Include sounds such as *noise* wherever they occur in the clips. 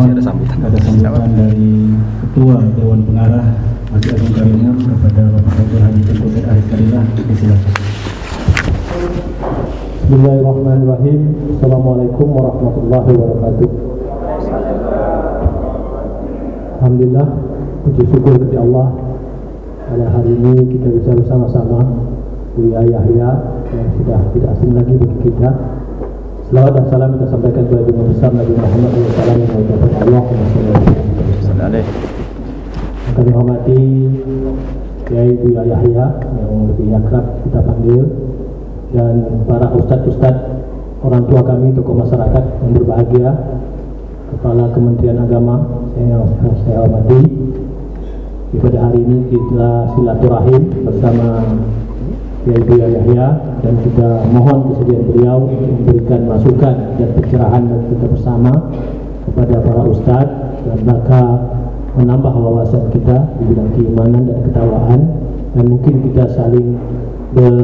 mohon ada sambutan, ada sambutan dari Ketua Dewan Pengarah Masjid Agung Karimun kepada Bapak Dr. Haji Tengku Arif Karillah. Silakan. Bismillahirrahmanirrahim. Assalamualaikum warahmatullahi wabarakatuh. Alhamdulillah, puji syukur kepada Allah pada hari ini kita bisa bersama-sama Buya Yahya yang sudah tidak asing lagi bagi kita. Selawat dan salam kita sampaikan kepada Nabi besar Nabi Muhammad SAW yang mengucapkan Allah Sallallahu Yang kami hormati Kiai Buya Yahya yang lebih akrab kita panggil dan para ustadz-ustadz orang tua kami, tokoh masyarakat yang berbahagia, Kepala Kementerian Agama yang saya hormati. Di pada hari ini kita silaturahim bersama Buya Yahya dan kita mohon kesediaan beliau untuk memberikan masukan dan pencerahan bagi kita bersama kepada para ustadz dan rangka menambah wawasan kita di bidang keimanan dan ketakwaan dan mungkin kita saling ber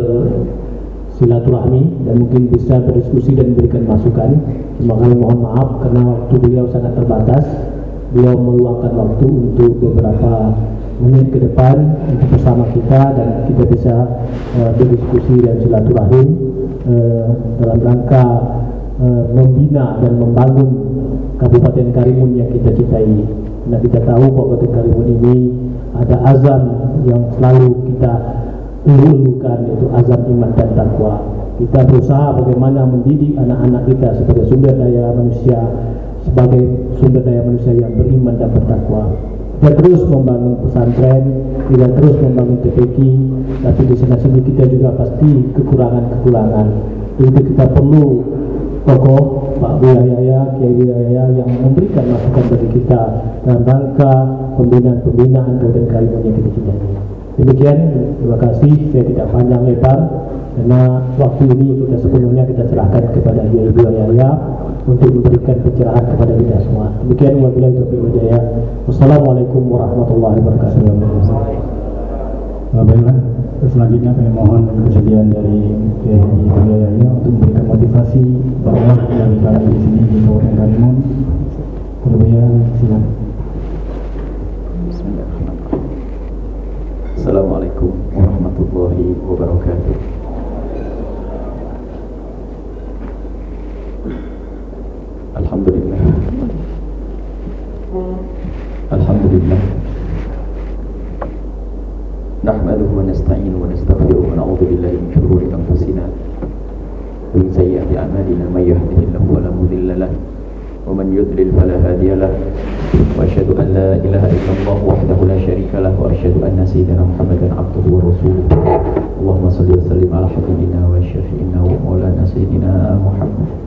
silaturahmi dan mungkin bisa berdiskusi dan memberikan masukan. Cuma kami mohon maaf karena waktu beliau sangat terbatas. Beliau meluangkan waktu untuk beberapa menit ke depan untuk bersama kita dan kita bisa uh, berdiskusi dan silaturahim uh, dalam rangka uh, membina dan membangun Kabupaten Karimun yang kita cintai. Nah kita tahu Kabupaten Karimun ini ada azam yang selalu kita ulu-ulukan itu azam iman dan takwa. Kita berusaha bagaimana mendidik anak-anak kita sebagai sumber daya manusia sebagai sumber daya manusia yang beriman dan bertakwa. Kita terus membangun pesantren, kita terus membangun TPK, tapi di sana sini kita juga pasti kekurangan-kekurangan. Jadi kita perlu tokoh Pak Buya Kiai Yaya yang memberikan masukan bagi kita dalam rangka pembinaan-pembinaan Kabupaten Karimun yang kita. Demikian, terima kasih. Saya tidak panjang lebar karena waktu ini kita sepenuhnya kita serahkan kepada Ibu Yaya untuk memberikan pencerahan kepada kita semua. Demikian wabillahi taufiq hidayah. Wassalamualaikum warahmatullahi wabarakatuh. Baiklah, selanjutnya kami mohon kesediaan dari Ibu Yaya untuk memberikan motivasi bahwa yang kami di sini di Kabupaten Karimun. Kemudian silakan. Assalamualaikum warahmatullahi wabarakatuh الحمد لله. الحمد لله. نحمده ونستعين ونستغفره ونعوذ بالله من شرور أنفسنا ومن سيئات أعمالنا. من يهده الله فلا مضل له ومن يضلل فلا هادي له. وأشهد أن لا إله إلا الله وحده لا شريك له وأشهد أن سيدنا محمدا عبده ورسوله. اللهم صل وسلم على حبيبنا وشفيعنا ومولانا سيدنا محمد.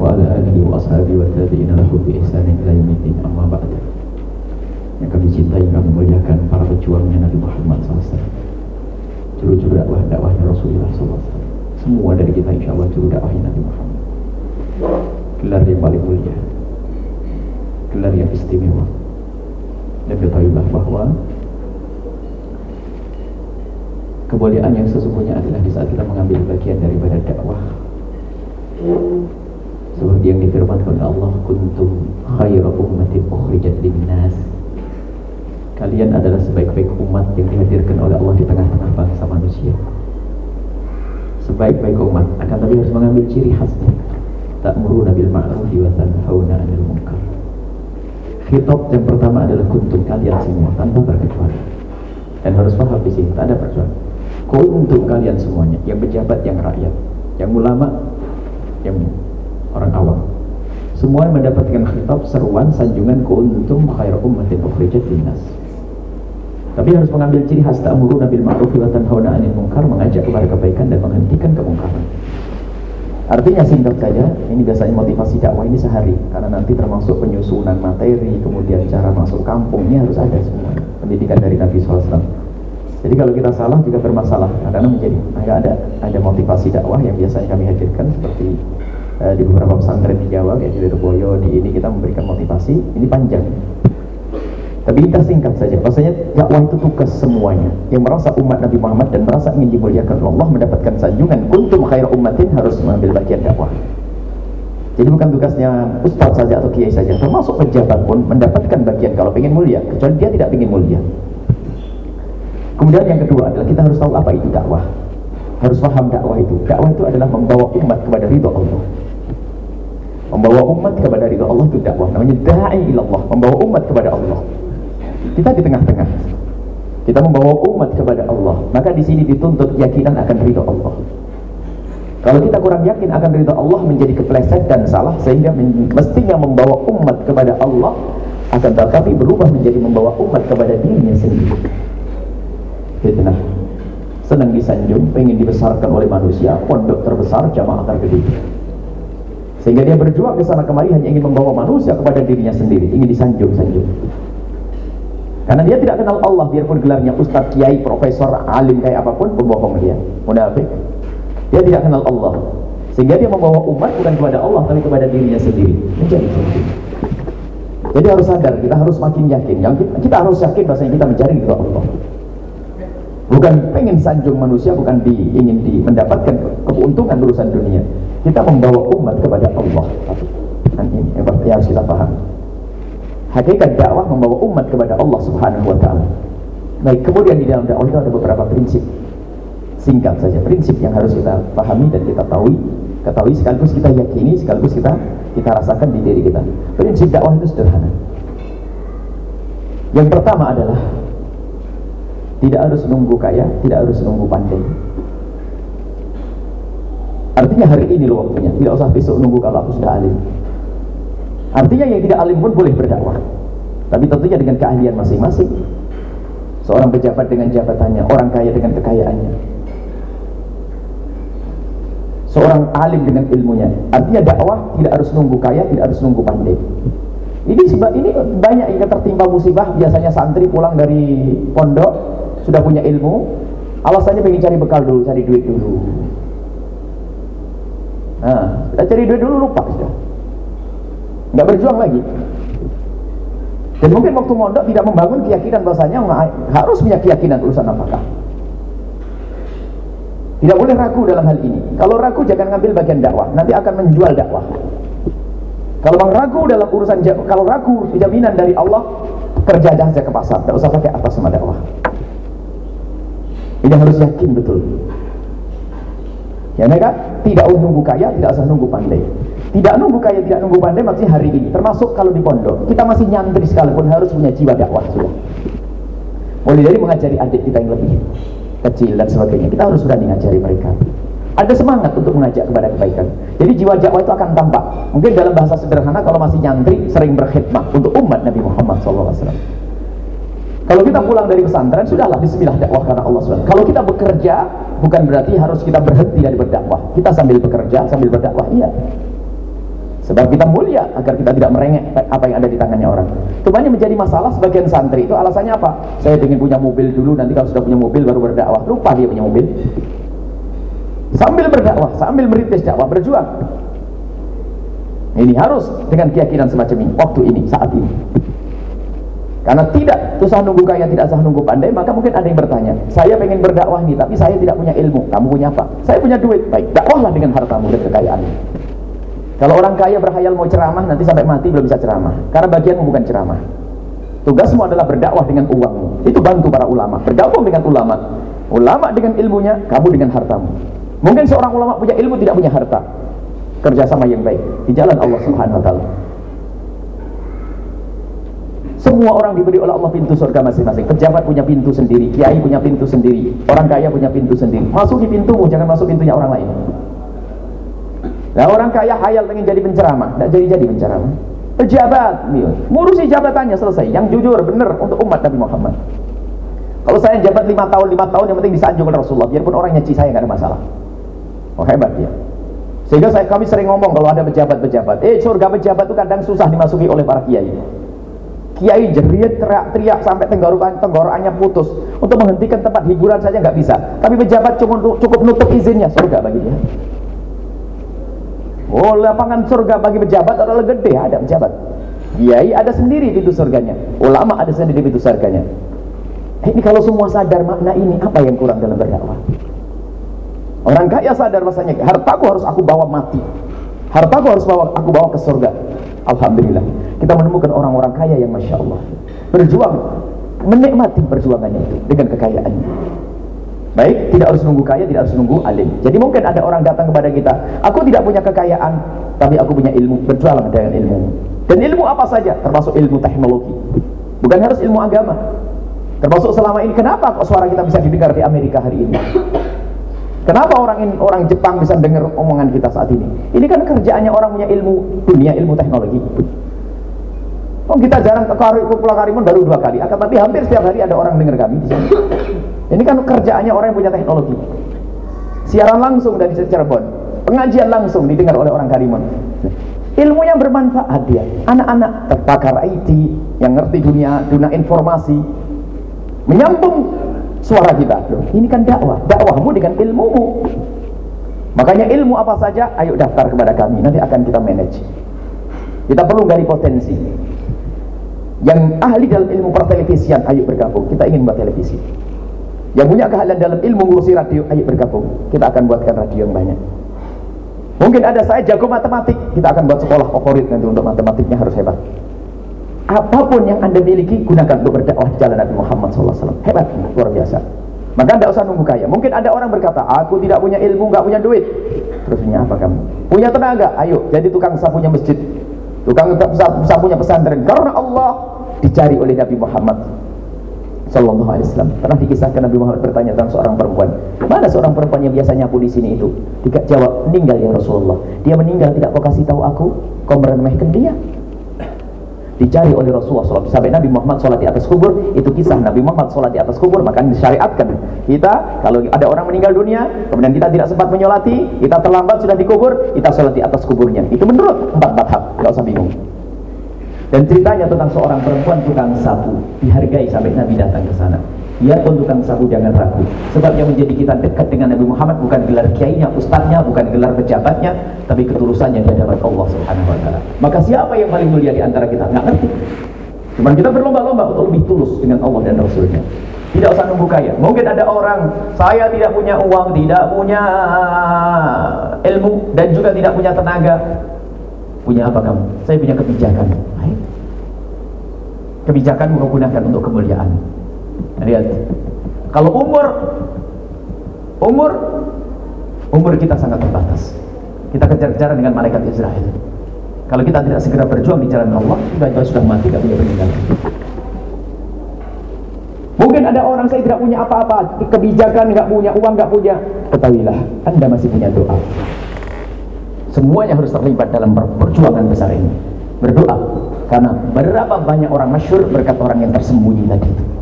وعلى اله واصحابه والتابعين له باحسان الى يوم الدين اما بعد yang kami cintai kami muliakan para pejuangnya Nabi Muhammad SAW juru-juru dakwah dakwahnya Rasulullah SAW semua dari kita insya Allah juru dakwahnya Nabi Muhammad gelar yang paling mulia gelar yang istimewa dan ketahuilah bahwa kemuliaan yang sesungguhnya adalah di saat kita mengambil bagian daripada dakwah Seperti yang difirmankan oleh Allah kuntum khaira ummatin ukhrijat linnas kalian adalah sebaik-baik umat yang dihadirkan oleh Allah di tengah-tengah bangsa manusia sebaik-baik umat akan tapi harus mengambil ciri khasnya ta'muruna bil ma'ruf wa tanhauna 'anil munkar. Khitab yang pertama adalah kuntum kalian semua tanpa terkecuali. Dan harus paham di sini, tak ada persoalan. Kuntum kalian semuanya, yang pejabat, yang rakyat, yang ulama, yang orang awam. Semua mendapatkan khitab seruan sanjungan kuntum khair ummatin ukhrijat linnas. Tapi harus mengambil ciri khas ta'muruna bil ma'ruf wa tanhauna 'anil munkar, mengajak kepada kebaikan dan menghentikan kemungkaran. Artinya singkat saja, ini biasanya motivasi dakwah ini sehari, karena nanti termasuk penyusunan materi, kemudian cara masuk kampung, ini harus ada semua. Pendidikan dari Nabi SAW. Jadi kalau kita salah juga bermasalah, karena menjadi agak ada ada motivasi dakwah yang biasanya kami hadirkan seperti uh, di beberapa pesantren di Jawa, kayak di Lirboyo, di ini kita memberikan motivasi, ini panjang. Tapi kita singkat saja, bahasanya dakwah itu tugas semuanya. Yang merasa umat Nabi Muhammad dan merasa ingin dimuliakan Allah mendapatkan sanjungan kuntum khair ummatin harus mengambil bagian dakwah. Jadi bukan tugasnya ustadz saja atau kiai saja, termasuk pejabat pun mendapatkan bagian kalau ingin mulia, kecuali dia tidak ingin mulia. Kemudian yang kedua adalah kita harus tahu apa itu dakwah. Harus paham dakwah itu. Dakwah itu adalah membawa umat kepada ridho Allah. Membawa umat kepada ridho Allah itu dakwah. Namanya da'i ilallah, membawa umat kepada Allah. Kita di tengah-tengah. Kita membawa umat kepada Allah. Maka di sini dituntut keyakinan akan ridho Allah. Kalau kita kurang yakin akan ridho Allah menjadi kepleset dan salah sehingga mestinya membawa umat kepada Allah akan tetapi berubah menjadi membawa umat kepada dirinya sendiri. Fitnah. Senang disanjung, pengen dibesarkan oleh manusia, pondok terbesar, jamaah tergede. Sehingga dia berjuang ke sana kemari hanya ingin membawa manusia kepada dirinya sendiri, ingin disanjung-sanjung. Karena dia tidak kenal Allah, biarpun gelarnya ustadz, kiai, profesor, alim kayak apa pun, pembohong dia, munafik. Dia tidak kenal Allah. Sehingga dia membawa umat bukan kepada Allah tapi kepada dirinya sendiri. Menjadi seperti Jadi harus sadar, kita harus makin yakin. Yang kita, kita harus yakin bahwasanya kita mencari ridho Allah. Bukan pengen sanjung manusia, bukan di, ingin di, mendapatkan keuntungan urusan dunia. Kita membawa umat kepada Allah. Dan ini yang harus kita paham. Hakikat dakwah membawa umat kepada Allah Subhanahu wa taala. Baik, kemudian di dalam dakwah itu ada beberapa prinsip singkat saja prinsip yang harus kita pahami dan kita tahu ketahui sekaligus kita yakini sekaligus kita kita rasakan di diri kita prinsip dakwah itu sederhana yang pertama adalah tidak harus nunggu kaya tidak harus nunggu pandai artinya hari ini loh waktunya tidak usah besok nunggu kalau aku sudah alim artinya yang tidak alim pun boleh berdakwah tapi tentunya dengan keahlian masing-masing seorang pejabat dengan jabatannya orang kaya dengan kekayaannya seorang alim dengan ilmunya. Artinya dakwah tidak harus nunggu kaya, tidak harus nunggu pandai. Ini sebab ini banyak yang tertimpa musibah. Biasanya santri pulang dari pondok sudah punya ilmu, alasannya pengen cari bekal dulu, cari duit dulu. Nah, cari duit dulu lupa sudah. Nggak berjuang lagi. Dan mungkin waktu mondok tidak membangun keyakinan bahasanya harus punya keyakinan urusan apakah. Tidak boleh ragu dalam hal ini. Kalau ragu jangan ngambil bagian dakwah, nanti akan menjual dakwah. Kalau bang ragu dalam urusan kalau ragu jaminan dari Allah, kerja saja ke pasar, tidak usah pakai atas sama dakwah. Ini harus yakin betul. Ya mereka tidak nunggu kaya, tidak usah nunggu pandai. Tidak nunggu kaya, tidak nunggu pandai maksudnya hari ini. Termasuk kalau di pondok, kita masih nyantri sekalipun harus punya jiwa dakwah sudah. Mulai dari mengajari adik kita yang lebih kecil dan sebagainya kita harus berani ngajari mereka ada semangat untuk mengajak kepada kebaikan jadi jiwa dakwah itu akan tampak mungkin dalam bahasa sederhana kalau masih nyantri sering berkhidmat untuk umat Nabi Muhammad SAW kalau kita pulang dari pesantren sudahlah bismillah dakwah karena Allah SWT kalau kita bekerja bukan berarti harus kita berhenti dari berdakwah kita sambil bekerja sambil berdakwah iya Sebab kita mulia agar kita tidak merengek apa yang ada di tangannya orang. Itu banyak menjadi masalah sebagian santri itu alasannya apa? Saya ingin punya mobil dulu, nanti kalau sudah punya mobil baru berdakwah. Lupa dia punya mobil. Sambil berdakwah, sambil merintis dakwah, berjuang. Ini harus dengan keyakinan semacam ini, waktu ini, saat ini. Karena tidak usah nunggu kaya, tidak usah nunggu pandai, maka mungkin ada yang bertanya, saya pengen berdakwah nih, tapi saya tidak punya ilmu. Kamu punya apa? Saya punya duit. Baik, dakwahlah dengan hartamu dan kekayaanmu. Kalau orang kaya berhayal mau ceramah, nanti sampai mati belum bisa ceramah. Karena bagianmu bukan ceramah. Tugasmu adalah berdakwah dengan uangmu. Itu bantu para ulama. Bergabung dengan ulama. Ulama dengan ilmunya, kamu dengan hartamu. Mungkin seorang ulama punya ilmu, tidak punya harta. Kerjasama yang baik. Di jalan Allah subhanahu wa ta'ala. Semua orang diberi oleh Allah pintu surga masing-masing. Pejabat punya pintu sendiri, kiai punya pintu sendiri, orang kaya punya pintu sendiri. Masuki pintumu, jangan masuk pintunya orang lain. Nah orang kaya hayal pengen jadi penceramah, tidak jadi-jadi penceramah. Pejabat, ngurusi jabatannya selesai. Yang jujur, benar untuk umat Nabi Muhammad. Kalau saya jabat lima tahun, lima tahun yang penting disanjung oleh Rasulullah. Biarpun orang nyaci saya nggak ada masalah. Oh hebat dia. Sehingga saya kami sering ngomong kalau ada pejabat-pejabat, eh surga pejabat itu kadang susah dimasuki oleh para kiai. Kiai jerit teriak-teriak sampai tenggorokan tenggorokannya putus. Untuk menghentikan tempat hiburan saja nggak bisa. Tapi pejabat cukup cukup nutup izinnya surga bagi dia. Oh lapangan surga bagi pejabat adalah gede ada pejabat Kiai ada sendiri pintu surganya Ulama ada sendiri pintu surganya Ini kalau semua sadar makna ini Apa yang kurang dalam berdakwah Orang kaya sadar bahasanya Hartaku harus aku bawa mati Hartaku harus bawa aku bawa ke surga. Alhamdulillah. Kita menemukan orang-orang kaya yang masya Allah berjuang menikmati perjuangannya itu dengan kekayaannya. Baik, tidak harus nunggu kaya, tidak harus nunggu alim. Jadi mungkin ada orang datang kepada kita, aku tidak punya kekayaan, tapi aku punya ilmu, berjualan dengan ilmu. Dan ilmu apa saja, termasuk ilmu teknologi. Bukan harus ilmu agama. Termasuk selama ini, kenapa kok suara kita bisa didengar di Amerika hari ini? Kenapa orang orang Jepang bisa dengar omongan kita saat ini? Ini kan kerjaannya orang punya ilmu dunia, ilmu teknologi. Oh kita jarang ke Pulau Karimun baru dua kali, akan tapi hampir setiap hari ada orang dengar kami. Ini kan kerjaannya orang yang punya teknologi. Siaran langsung dari Cirebon, pengajian langsung didengar oleh orang Karimun. Ilmu yang bermanfaat dia, anak-anak terpakar IT yang ngerti dunia dunia informasi, menyambung suara kita. Ini kan dakwah, dakwahmu dengan ilmumu. Makanya ilmu apa saja, ayo daftar kepada kami, nanti akan kita manage. Kita perlu gali potensi yang ahli dalam ilmu pertelevisian ayo bergabung. Kita ingin buat televisi. Yang punya keahlian dalam ilmu ngurusi radio ayo bergabung. Kita akan buatkan radio yang banyak. Mungkin ada saya jago matematik. Kita akan buat sekolah favorit nanti untuk matematiknya harus hebat. Apa pun yang anda miliki gunakan untuk berdakwah jalan Nabi Muhammad SAW hebat luar biasa. Maka tidak usah nunggu kaya. Mungkin ada orang berkata aku tidak punya ilmu nggak punya duit. Terus punya apa kamu? Punya tenaga? Ayo jadi tukang sapunya masjid tukang sapunya pesantren. Karena Allah dicari oleh Nabi Muhammad Sallallahu Alaihi Wasallam. Pernah dikisahkan Nabi Muhammad bertanya tentang seorang perempuan. Mana seorang perempuan yang biasanya aku di sini itu? Tidak jawab meninggal ya Rasulullah. Dia meninggal tidak kau kasih tahu aku? Kau meremehkan dia dicari oleh Rasulullah SAW. Sampai Nabi Muhammad sholat di atas kubur itu kisah Nabi Muhammad sholat di atas kubur maka disyariatkan. Kita kalau ada orang meninggal dunia kemudian kita tidak sempat menyolati kita terlambat sudah dikubur kita sholat di atas kuburnya. Itu menurut empat madhab nggak usah bingung. Dan ceritanya tentang seorang perempuan tukang sapu dihargai sampai Nabi datang ke sana pun tukang sapu jangan ragu. Sebab yang menjadi kita dekat dengan Nabi Muhammad bukan gelar kiainya, ustadznya, bukan gelar pejabatnya tapi ketulusannya di hadapan Allah subhanahu wa maka siapa yang paling mulia di antara kita? nggak ngerti. Cuman kita berlomba-lomba untuk lebih tulus dengan Allah dan Rasulnya. Tidak usah nunggu kaya. Mungkin ada orang saya tidak punya uang, tidak punya ilmu dan juga tidak punya tenaga. Punya apa kamu? saya punya kebijakan. Kebijakan mau gunakan untuk kemuliaan Lihat. Kalau umur umur umur kita sangat terbatas. Kita kejar-kejaran dengan malaikat Israel. Kalau kita tidak segera berjuang di jalan Allah, kita sudah mati, tidak punya peninggalan. Mungkin ada orang saya tidak punya apa-apa, kebijakan nggak punya, uang nggak punya. Ketahuilah, Anda masih punya doa. Semuanya harus terlibat dalam perjuangan besar ini. Berdoa, karena berapa banyak orang masyur berkat orang yang tersembunyi tadi itu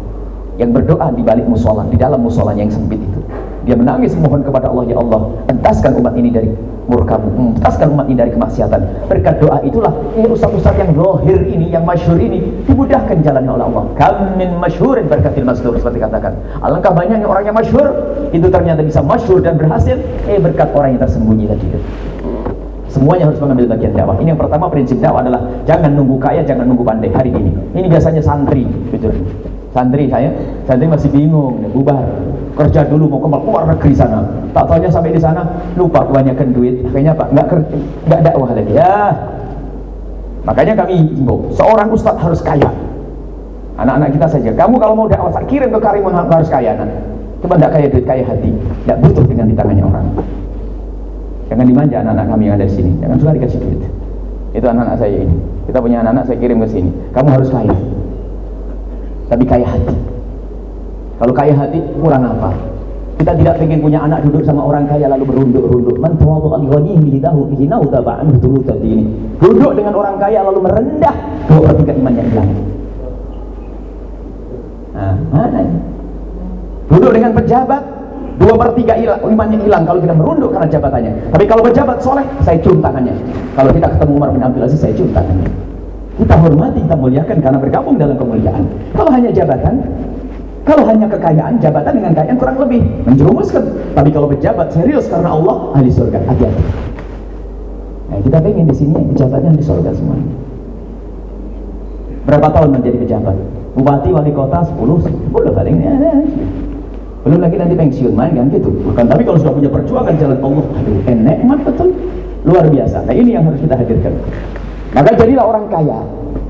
yang berdoa di balik musola, di dalam musola yang sempit itu. Dia menangis mohon kepada Allah, ya Allah, entaskan umat ini dari murkamu, entaskan umat ini dari kemaksiatan. Berkat doa itulah ustaz-ustaz yang lohir ini, yang masyhur ini, dimudahkan jalannya oleh Allah. Kam min masyhurin berkatil masdur, seperti katakan. Alangkah banyaknya orang yang masyhur, itu ternyata bisa masyhur dan berhasil, eh berkat orang yang tersembunyi tadi itu. Semuanya harus mengambil bagian dakwah. Ini yang pertama prinsip dakwah adalah jangan nunggu kaya, jangan nunggu pandai hari ini. Ini biasanya santri, gitu santri saya santri masih bingung bubar. Kerja dulu mau ke luar negeri sana. Tak tahunya sampai di sana lupa kebanyakan duit. Akhirnya pak nggak kerja nggak dakwah lagi. Ya. Makanya kami himbau seorang ustadz harus kaya. Anak-anak kita saja. Kamu kalau mau dakwah kirim ke Karimun harus kaya anak cuma tidak kaya duit kaya hati. Tidak butuh dengan di tangannya orang. Jangan dimanja anak-anak kami yang ada di sini. Jangan suka dikasih duit. Itu anak-anak saya ini. Kita punya anak-anak saya kirim ke sini. Kamu harus kaya tapi kaya hati. Kalau kaya hati kurang apa? Kita tidak ingin punya anak duduk sama orang kaya lalu berunduk-runduk. Man tawadu al-ghani tahu hinahu taba'an dulu tadi ini duduk dengan orang kaya lalu merendah dua per tiga imannya hilang nah, mana ini? Duduk dengan pejabat dua per tiga imannya hilang kalau kita merunduk karena jabatannya. Tapi kalau pejabat soleh saya cium tangannya. Kalau kita ketemu Umar bin Abdul Aziz saya cium tangannya kita hormati, kita muliakan karena bergabung dalam kemuliaan. Kalau hanya jabatan, kalau hanya kekayaan, jabatan dengan kekayaan kurang lebih menjerumuskan. Tapi kalau pejabat serius karena Allah, ahli surga. Hati-hati. Nah, kita pengen di sini pejabatnya di surga semua. Berapa tahun menjadi pejabat? Bupati, wali kota, 10, 10 paling. Ya, ya, Belum lagi nanti pensiun main kan gitu. Bukan, tapi kalau sudah punya perjuangan jalan Allah, aduh, enak betul luar biasa nah ini yang harus kita hadirkan maka jadilah orang kaya.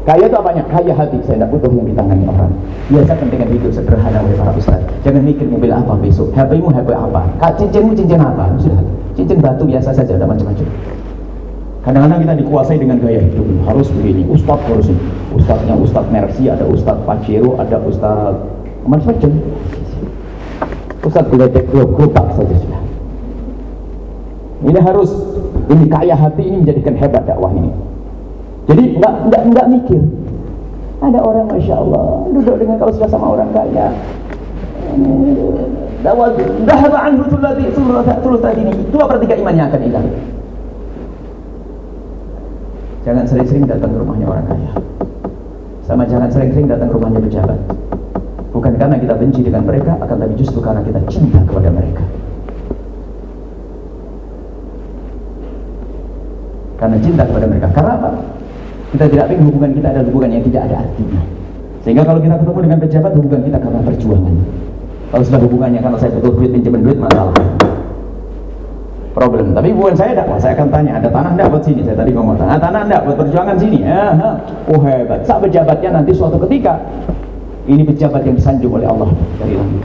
Kaya itu apanya? kaya hati. Saya tidak butuh yang ditangani orang. Biasakan dengan hidup sederhana oleh para ustaz. Jangan mikir mobil apa besok. HP mu HP apa? Cincinmu cincin apa? Sudah. Cincin batu biasa saja tidak macam-macam. Kadang-kadang kita dikuasai dengan gaya hidup. Harus begini. Ustaz harus ini. Ustaznya ustaz Mercy ada ustaz Pacero ada ustaz macam-macam. Ustaz geledek gerobak saja sudah. Ini harus ini kaya hati ini menjadikan hebat dakwah ini jadi enggak enggak enggak mikir. Ada orang masya Allah duduk dengan kalau sudah sama orang kaya dahaba anhu tulati tulati ini. Dua per tiga imannya akan hilang. Jangan sering-sering datang ke rumahnya orang kaya. Sama jangan sering-sering datang ke rumahnya pejabat. Bukan karena kita benci dengan mereka akan tapi justru karena kita cinta kepada mereka. Karena cinta kepada mereka. Karena apa? Kita tidak ingin hubungan kita adalah hubungan yang tidak ada artinya. Sehingga kalau kita ketemu dengan pejabat, hubungan kita karena perjuangan. Kalau sudah hubungannya karena saya butuh duit, pinjaman duit, masalah. Problem. Tapi hubungan saya dakwah, saya akan tanya, ada tanah enggak buat sini? Saya tadi ngomong, tanah, tanah enggak buat perjuangan sini? Ya. Oh hebat. Saat pejabatnya nanti suatu ketika, ini pejabat yang disanjung oleh Allah dari langit.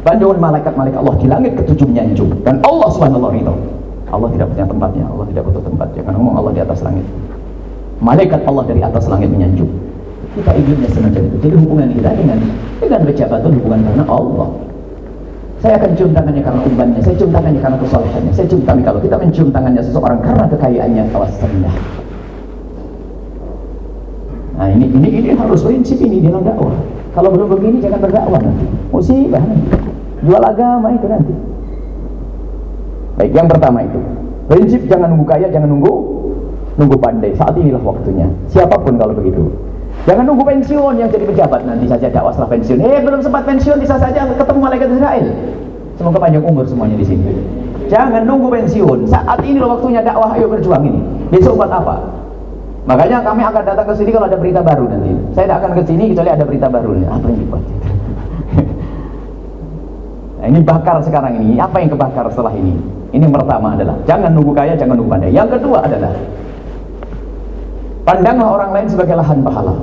Banjungan malaikat-malaikat Allah di langit ketujuh menyanjung. Dan Allah subhanallah itu. Allah tidak punya tempatnya, Allah tidak butuh tempat. Jangan ngomong Allah di atas langit. Malaikat Allah dari atas langit menyanjung. Kita inginnya semacam itu. Jadi hubungan kita dengan dengan pejabat itu hubungan karena Allah. Saya akan cium tangannya karena umbannya, saya cium tangannya karena kesalahannya, saya cium tangannya kalau kita mencium tangannya seseorang karena kekayaannya, awas rendah. Nah ini, ini ini harus prinsip ini dalam dakwah. Kalau belum begini jangan berdakwah nanti. Musibah nanti. Jual agama itu nanti. Baik, yang pertama itu. Prinsip jangan nunggu kaya, jangan nunggu nunggu pandai. Saat inilah waktunya. Siapa pun kalau begitu. Jangan nunggu pensiun yang jadi pejabat nanti saja dakwah setelah pensiun. Eh, belum sempat pensiun bisa saja ketemu malaikat Israel. Semoga panjang umur semuanya di sini. Jangan nunggu pensiun. Saat ini loh waktunya dakwah, ayo berjuang ini. Besok buat apa? Makanya kami akan datang ke sini kalau ada berita baru nanti. Saya tidak akan ke sini kecuali ada berita baru nih. Apa yang dibuat? *laughs* nah, ini bakar sekarang ini. Apa yang kebakar setelah ini? Ini yang pertama adalah jangan nunggu kaya, jangan nunggu pandai. Yang kedua adalah pandanglah orang lain sebagai lahan pahala.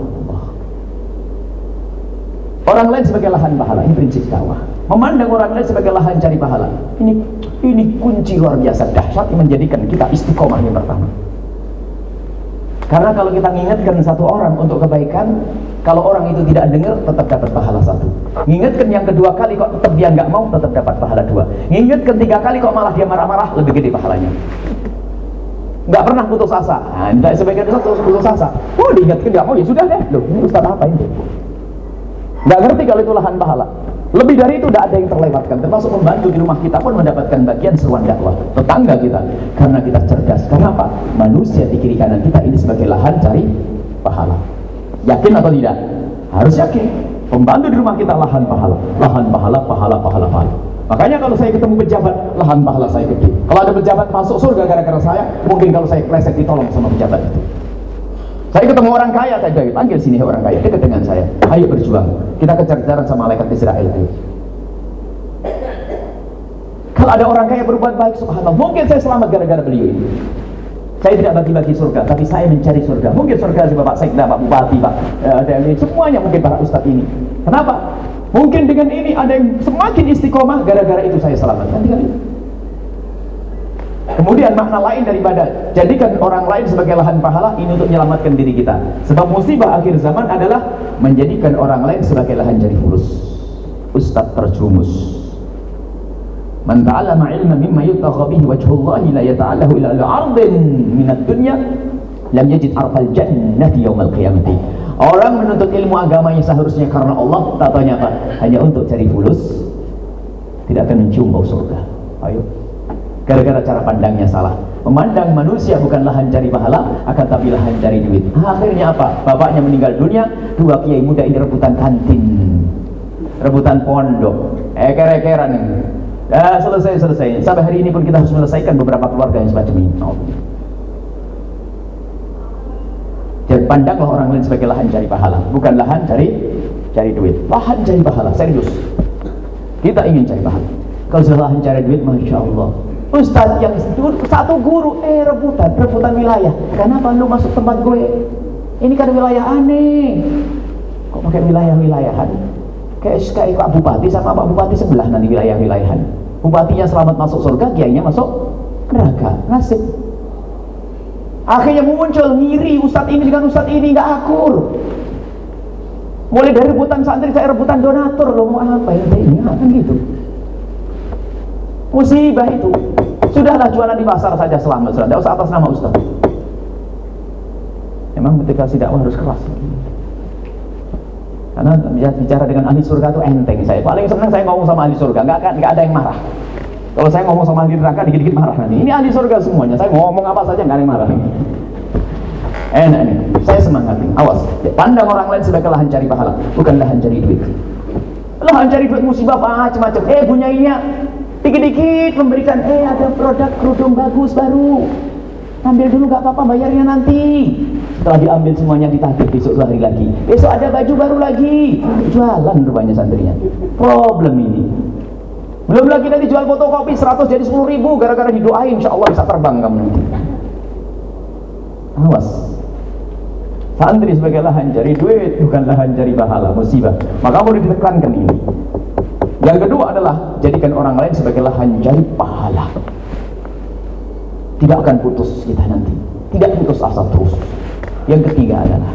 Orang lain sebagai lahan pahala. Ini prinsip dakwah. Memandang orang lain sebagai lahan cari pahala. Ini ini kunci luar biasa dahsyat yang menjadikan kita istiqomah yang pertama. Karena kalau kita mengingatkan satu orang untuk kebaikan, kalau orang itu tidak dengar, tetap dapat pahala satu. Mengingatkan yang kedua kali kok tetap dia nggak mau, tetap dapat pahala dua. Mengingatkan tiga kali kok malah dia marah-marah, lebih gede pahalanya. Nggak pernah putus asa. Nah, sebagian besar terus putus asa. Oh, diingatkan nggak mau, ya sudah deh. Loh, ini ustaz apa ini? Nggak ngerti kalau itu lahan pahala. Lebih dari itu tidak ada yang terlewatkan Termasuk membantu di rumah kita pun mendapatkan bagian seruan dakwah Tetangga kita Karena kita cerdas Kenapa? Manusia di kiri kanan kita ini sebagai lahan cari pahala Yakin atau tidak? Harus yakin Pembantu di rumah kita lahan pahala Lahan pahala, pahala, pahala, pahala Makanya kalau saya ketemu pejabat, lahan pahala saya gede. Kalau ada pejabat masuk surga gara-gara saya, mungkin kalau saya pleset ditolong sama pejabat itu. Saya ketemu orang kaya, saya bilang, panggil sini orang kaya, dekat dengan saya. Ayo berjuang. Kita kejar-kejaran sama malaikat Israel. Ayo. Kalau ada orang kaya berbuat baik, subhanallah, mungkin saya selamat gara-gara beliau ini. Saya tidak bagi-bagi surga, tapi saya mencari surga. Mungkin surga si Bapak Sekda, Pak Bupati, Pak eh, semuanya mungkin para ustadz ini. Kenapa? Mungkin dengan ini ada yang semakin istiqomah gara-gara itu saya selamatkan. Tinggal itu. Kemudian makna lain daripada jadikan orang lain sebagai lahan pahala ini untuk menyelamatkan diri kita. Sebab musibah akhir zaman adalah menjadikan orang lain sebagai lahan jadi fulus. Ustaz terjumus. Man ta'allama ilma mimma yutagha bihi wajhullahi la yata'allahu ila al-'ardin min ad-dunya lam yajid arfal jannati yaumal qiyamati. Orang menuntut ilmu agamanya seharusnya karena Allah, tak tanya apa? Hanya untuk cari fulus, tidak akan mencium bau surga. Ayo. Gara-gara cara pandangnya salah. Memandang manusia bukan lahan cari pahala, akan tapi lahan cari duit. Akhirnya apa? Bapaknya meninggal dunia, dua kiai muda ini rebutan kantin, rebutan pondok, eker-ekeran ini. Ya, selesai selesai. Sampai hari ini pun kita harus menyelesaikan beberapa keluarga yang semacam ini. Oh. Dan pandanglah orang lain sebagai lahan cari pahala, bukan lahan cari cari duit. Lahan cari pahala, serius. Kita ingin cari pahala. Kalau sudah lahan cari duit, masya Allah, Ustaz yang satu guru, eh rebutan, rebutan wilayah. Kenapa lu masuk tempat gue? Ini kan wilayah aneh. Kok pakai wilayah-wilayahan? Kayak, kayak Pak Bupati sama Pak Bupati sebelah nanti wilayah-wilayahan. Bupatinya selamat masuk surga, kiainya masuk neraka. Nasib. Akhirnya muncul ngiri Ustadz ini dengan Ustadz ini nggak akur. Mulai dari rebutan santri saya rebutan donatur loh mau apa ya ini kan gitu. Musibah itu. Sudahlah jualan di pasar saja selama sudah, tidak usah atas nama Ustaz. Memang ketika si dakwah harus keras. Karena bicara dengan ahli surga itu enteng saya. Paling senang saya ngomong sama ahli surga, nggak akan nggak ada yang marah. Kalau saya ngomong sama ahli neraka dikit-dikit marah nanti. Ini ahli surga semuanya. Saya ngomong apa saja nggak ada yang marah. Enak nih. Saya semangat nih. Awas. Pandang orang lain sebagai lahan cari pahala, bukan lahan cari duit. Lahan cari duit musibah macam-macam. Eh bunyainya dikit-dikit memberikan eh ada produk kerudung bagus baru ambil dulu gak apa-apa bayarnya nanti setelah diambil semuanya ditagih besok hari lagi besok ada baju baru lagi jualan rupanya santrinya problem ini belum lagi nanti jual fotokopi 100 jadi 10 ribu gara-gara didoain insya Allah bisa terbang kamu nanti awas santri sebagai lahan cari duit bukan lahan cari pahala musibah maka boleh ditekankan ini yang kedua adalah jadikan orang lain sebagai lahan jari pahala. Tidak akan putus kita nanti. Tidak putus asa terus. Yang ketiga adalah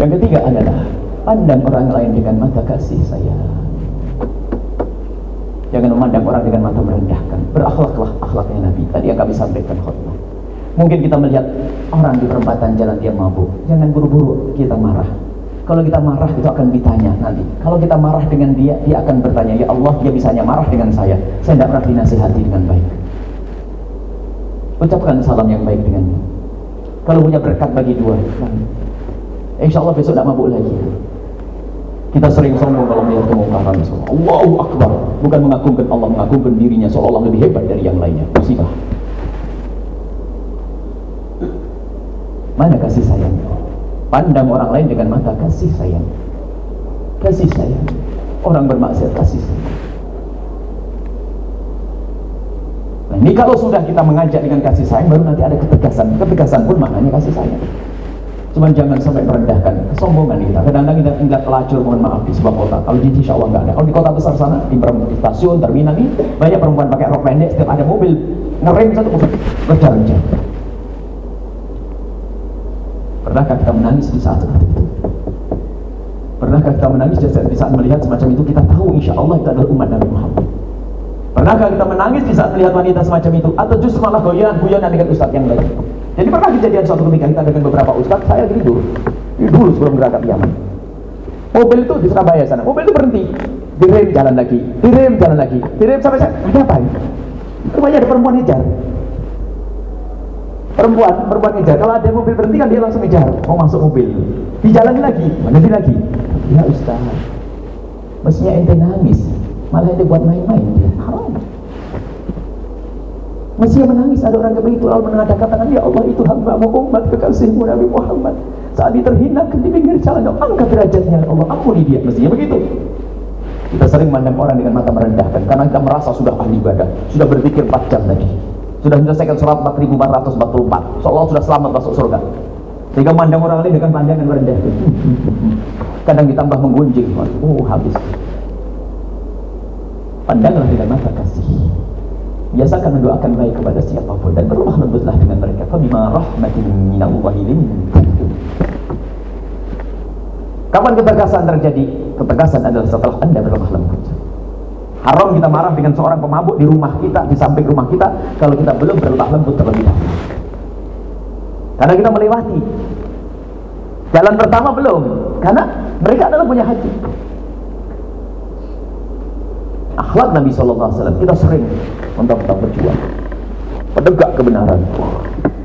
yang ketiga adalah pandang orang lain dengan mata kasih sayang. Jangan memandang orang dengan mata merendahkan. Berakhlaklah akhlaknya Nabi. Tadi yang kami sampaikan khutbah. Mungkin kita melihat orang di perempatan jalan dia mabuk. Jangan buru-buru kita marah kalau kita marah itu akan ditanya nanti. Kalau kita marah dengan dia, dia akan bertanya, ya Allah dia bisanya marah dengan saya. Saya tidak pernah dinasihati dengan baik. Ucapkan salam yang baik dengannya. Kalau punya berkat bagi dua, insya Allah besok tidak mabuk lagi. Kita sering sombong kalau melihat kemungkaran. Allahu Akbar. Bukan mengagungkan Allah, mengagungkan dirinya seolah-olah lebih hebat dari yang lainnya. Musibah. Mana kasih sayangnya? Pandang orang lain dengan mata kasih sayang. Kasih sayang. Orang bermaksiat kasih sayang. Nah, ini kalau sudah kita mengajak dengan kasih sayang, baru nanti ada ketegasan. Ketegasan pun maknanya kasih sayang. Cuman jangan sampai merendahkan kesombongan kita. Kadang-kadang kita tinggal pelacur, mohon maaf di sebuah kota. Kalau di insya Allah nggak ada. Kalau di kota besar sana, di, di stasiun, terminal ini, banyak perempuan pakai rok pendek. Setiap ada mobil ngerem satu, kejar-kejar. Pernahkah kita menangis di saat seperti itu? Pernahkah kita menangis di saat melihat semacam itu? Kita tahu insya Allah itu adalah umat Nabi Muhammad. Pernahkah kita menangis di saat melihat wanita semacam itu? Atau justru malah goyang-goyangan dengan ustadz yang lain? Jadi pernah kejadian suatu ketika kita dengan beberapa ustadz, saya tidur. Dulu sebelum berangkat Yaman. Mobil itu di Surabaya sana, mobil itu berhenti. Direm jalan lagi, direm jalan lagi, direm sampai saya, ada apa ini? Rupanya ada perempuan ngejar. Perempuan perempuan ngejar. Kalau ada mobil berhenti kan dia langsung ngejar. Mau masuk mobil. Dijalani lagi berhenti lagi. Ya Ustaz. Mestinya ente nangis. Malah ente buat main-main haram Mestinya menangis ada orang kebegitu lalu mengadakan tangan Ya Allah itu hamba mu umat kekasihmu Nabi Muhammad. Saat diterhinakan di pinggir jalan Angkat derajatnya. Ya Allah ampuni dia. Mestinya begitu. Kita sering mandang orang dengan mata merendahkan Karena kita merasa sudah ahli ibadah Sudah berpikir 4 jam tadi. Sudah menyelesaikan surat 4444 seolah sudah selamat masuk surga. Sehingga mandang orang lain dengan pandangan rendah *laughs* kadang ditambah menggunjing. Oh habis. Pandanglah dengan mata kasih biasakan mendoakan baik kepada siapa pun dan berlemah lembutlah dengan mereka fabima rahmatin minallahi kapan ketegasan terjadi ketegasan adalah setelah anda berlemah lembut Haram kita marah dengan seorang pemabuk di rumah kita, di samping rumah kita, kalau kita belum berlemah lembut terlebih dahulu. Karena kita melewati. Jalan pertama belum, karena mereka adalah punya hati. Akhlak Nabi SAW, kita sering kita berjuang. Penegak kebenaran.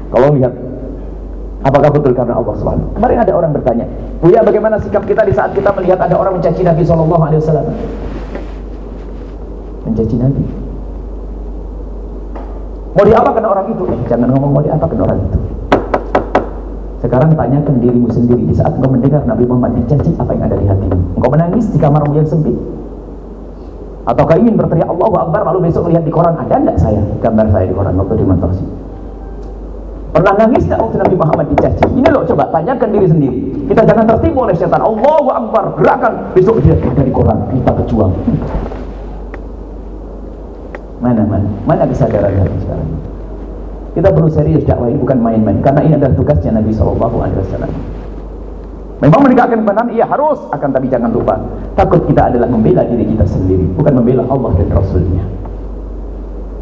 Kalau lihat Apakah betul karena Allah SWT? Kemarin ada orang bertanya, Buya bagaimana sikap kita di saat kita melihat ada orang mencaci Nabi SAW? mencaci Nabi mau diapakan orang itu eh, jangan ngomong mau diapakan orang itu sekarang tanyakan dirimu sendiri di saat engkau mendengar Nabi Muhammad dicaci apa yang ada di hatimu engkau menangis di kamarmu yang sempit Ataukah ingin berteriak Allahu Akbar lalu besok lihat di koran ada enggak saya gambar saya di koran waktu demonstrasi? Pernah nangis tak waktu Nabi Muhammad dicaci? Ini loh coba tanyakan diri sendiri. Kita jangan tertipu oleh setan. Allahu Akbar, gerakan besok dia ada di koran kita berjuang. Mana mana mana kesadaran hati sekarang? Kita perlu serius dakwah ini bukan main-main karena ini adalah tugasnya Nabi Shallallahu Alaihi Wasallam. Memang menegakkan kebenaran iya harus akan tapi jangan lupa takut kita adalah membela diri kita sendiri bukan membela Allah dan Rasulnya.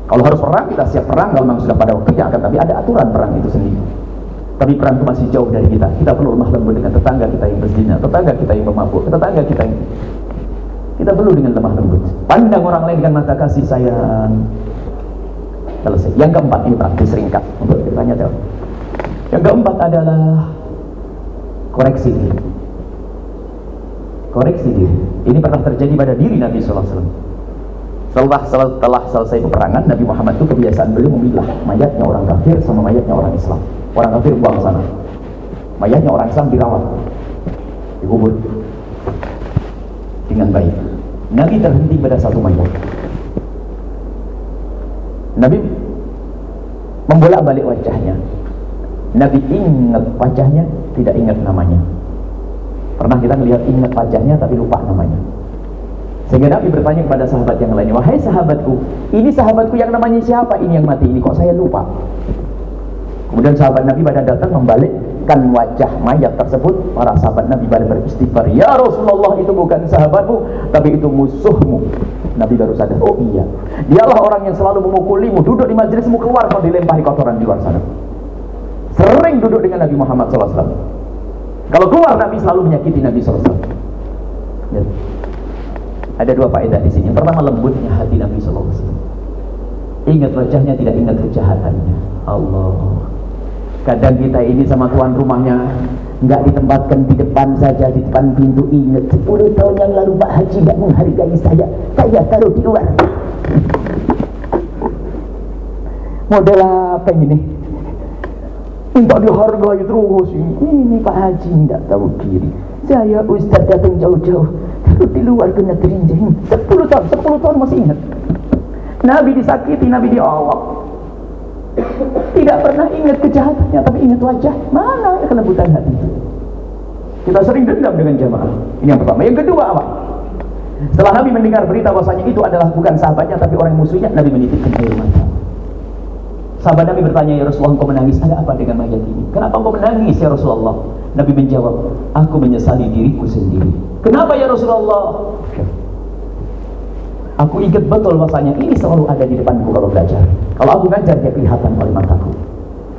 Kalau harus perang kita siap perang kalau memang sudah pada waktunya akan tapi ada aturan perang itu sendiri. Tapi perang itu masih jauh dari kita. Kita perlu lemah lembut dengan tetangga kita yang berzina, tetangga kita yang pemabuk, tetangga kita yang kita perlu dengan lemah lembut. Pandang orang lain dengan mata kasih sayang. Selesai. Yang keempat ini praktis ringkat untuk ditanya jawab. Yang keempat adalah koreksi diri. Koreksi diri. Ini pernah terjadi pada diri Nabi Wasallam. Setelah, setelah selesai peperangan, Nabi Muhammad itu kebiasaan beliau memilah mayatnya orang kafir sama mayatnya orang Islam. Orang kafir buang sana. Mayatnya orang Islam dirawat, dikubur dengan baik. Nabi terhenti pada satu mayat. Nabi membolak balik wajahnya. Nabi ingat wajahnya, tidak ingat namanya. Pernah kita melihat ingat wajahnya tapi lupa namanya. Sehingga Nabi bertanya kepada sahabat yang lainnya, "Wahai sahabatku, ini sahabatku yang namanya siapa? Ini yang mati ini kok saya lupa?" Kemudian sahabat Nabi pada datang membalikkan wajah mayat tersebut. Para sahabat Nabi pada beristighfar, "Ya Rasulullah, itu bukan sahabatmu, tapi itu musuhmu." Nabi baru sadar, "Oh iya. Dialah orang yang selalu memukulimu, duduk di majelismu keluar kalau dilempari kotoran di luar sana." Sering duduk dengan Nabi Muhammad SAW. Kalau keluar Nabi selalu menyakiti Nabi SAW. Ya. Ada dua faedah di sini. Yang pertama lembutnya hati Nabi SAW. Ingat wajahnya, tidak ingat kejahatannya. Allah. Kadang kita ini sama tuan rumahnya nggak ditempatkan di depan saja di depan pintu ingat 10 tahun yang lalu Pak Haji nggak menghargai saya saya taruh di luar model apa ini minta dihargai terus. Ini Pak Haji nggak tahu diri. Saya Ustaz datang jauh-jauh. Di luar kena gerinjing 10 tahun 10 tahun masih ingat. Nabi disakiti Nabi diawak. Tidak pernah ingat kejahatannya tapi ingat wajah. Mana kelembutan hati? Kita sering dendam dengan jamaah. Ini yang pertama. Yang kedua apa? Setelah Nabi mendengar berita bahwasanya itu adalah bukan sahabatnya tapi orang musuhnya Nabi menitipkan air mata sahabat Nabi bertanya ya Rasulullah engkau menangis ada apa dengan mayat ini kenapa engkau menangis ya Rasulullah Nabi menjawab aku menyesali diriku sendiri kenapa ya Rasulullah Aku ingat betul bahasanya ini selalu ada di depanku kalau belajar. Kalau aku ngajar dia kelihatan oleh mataku.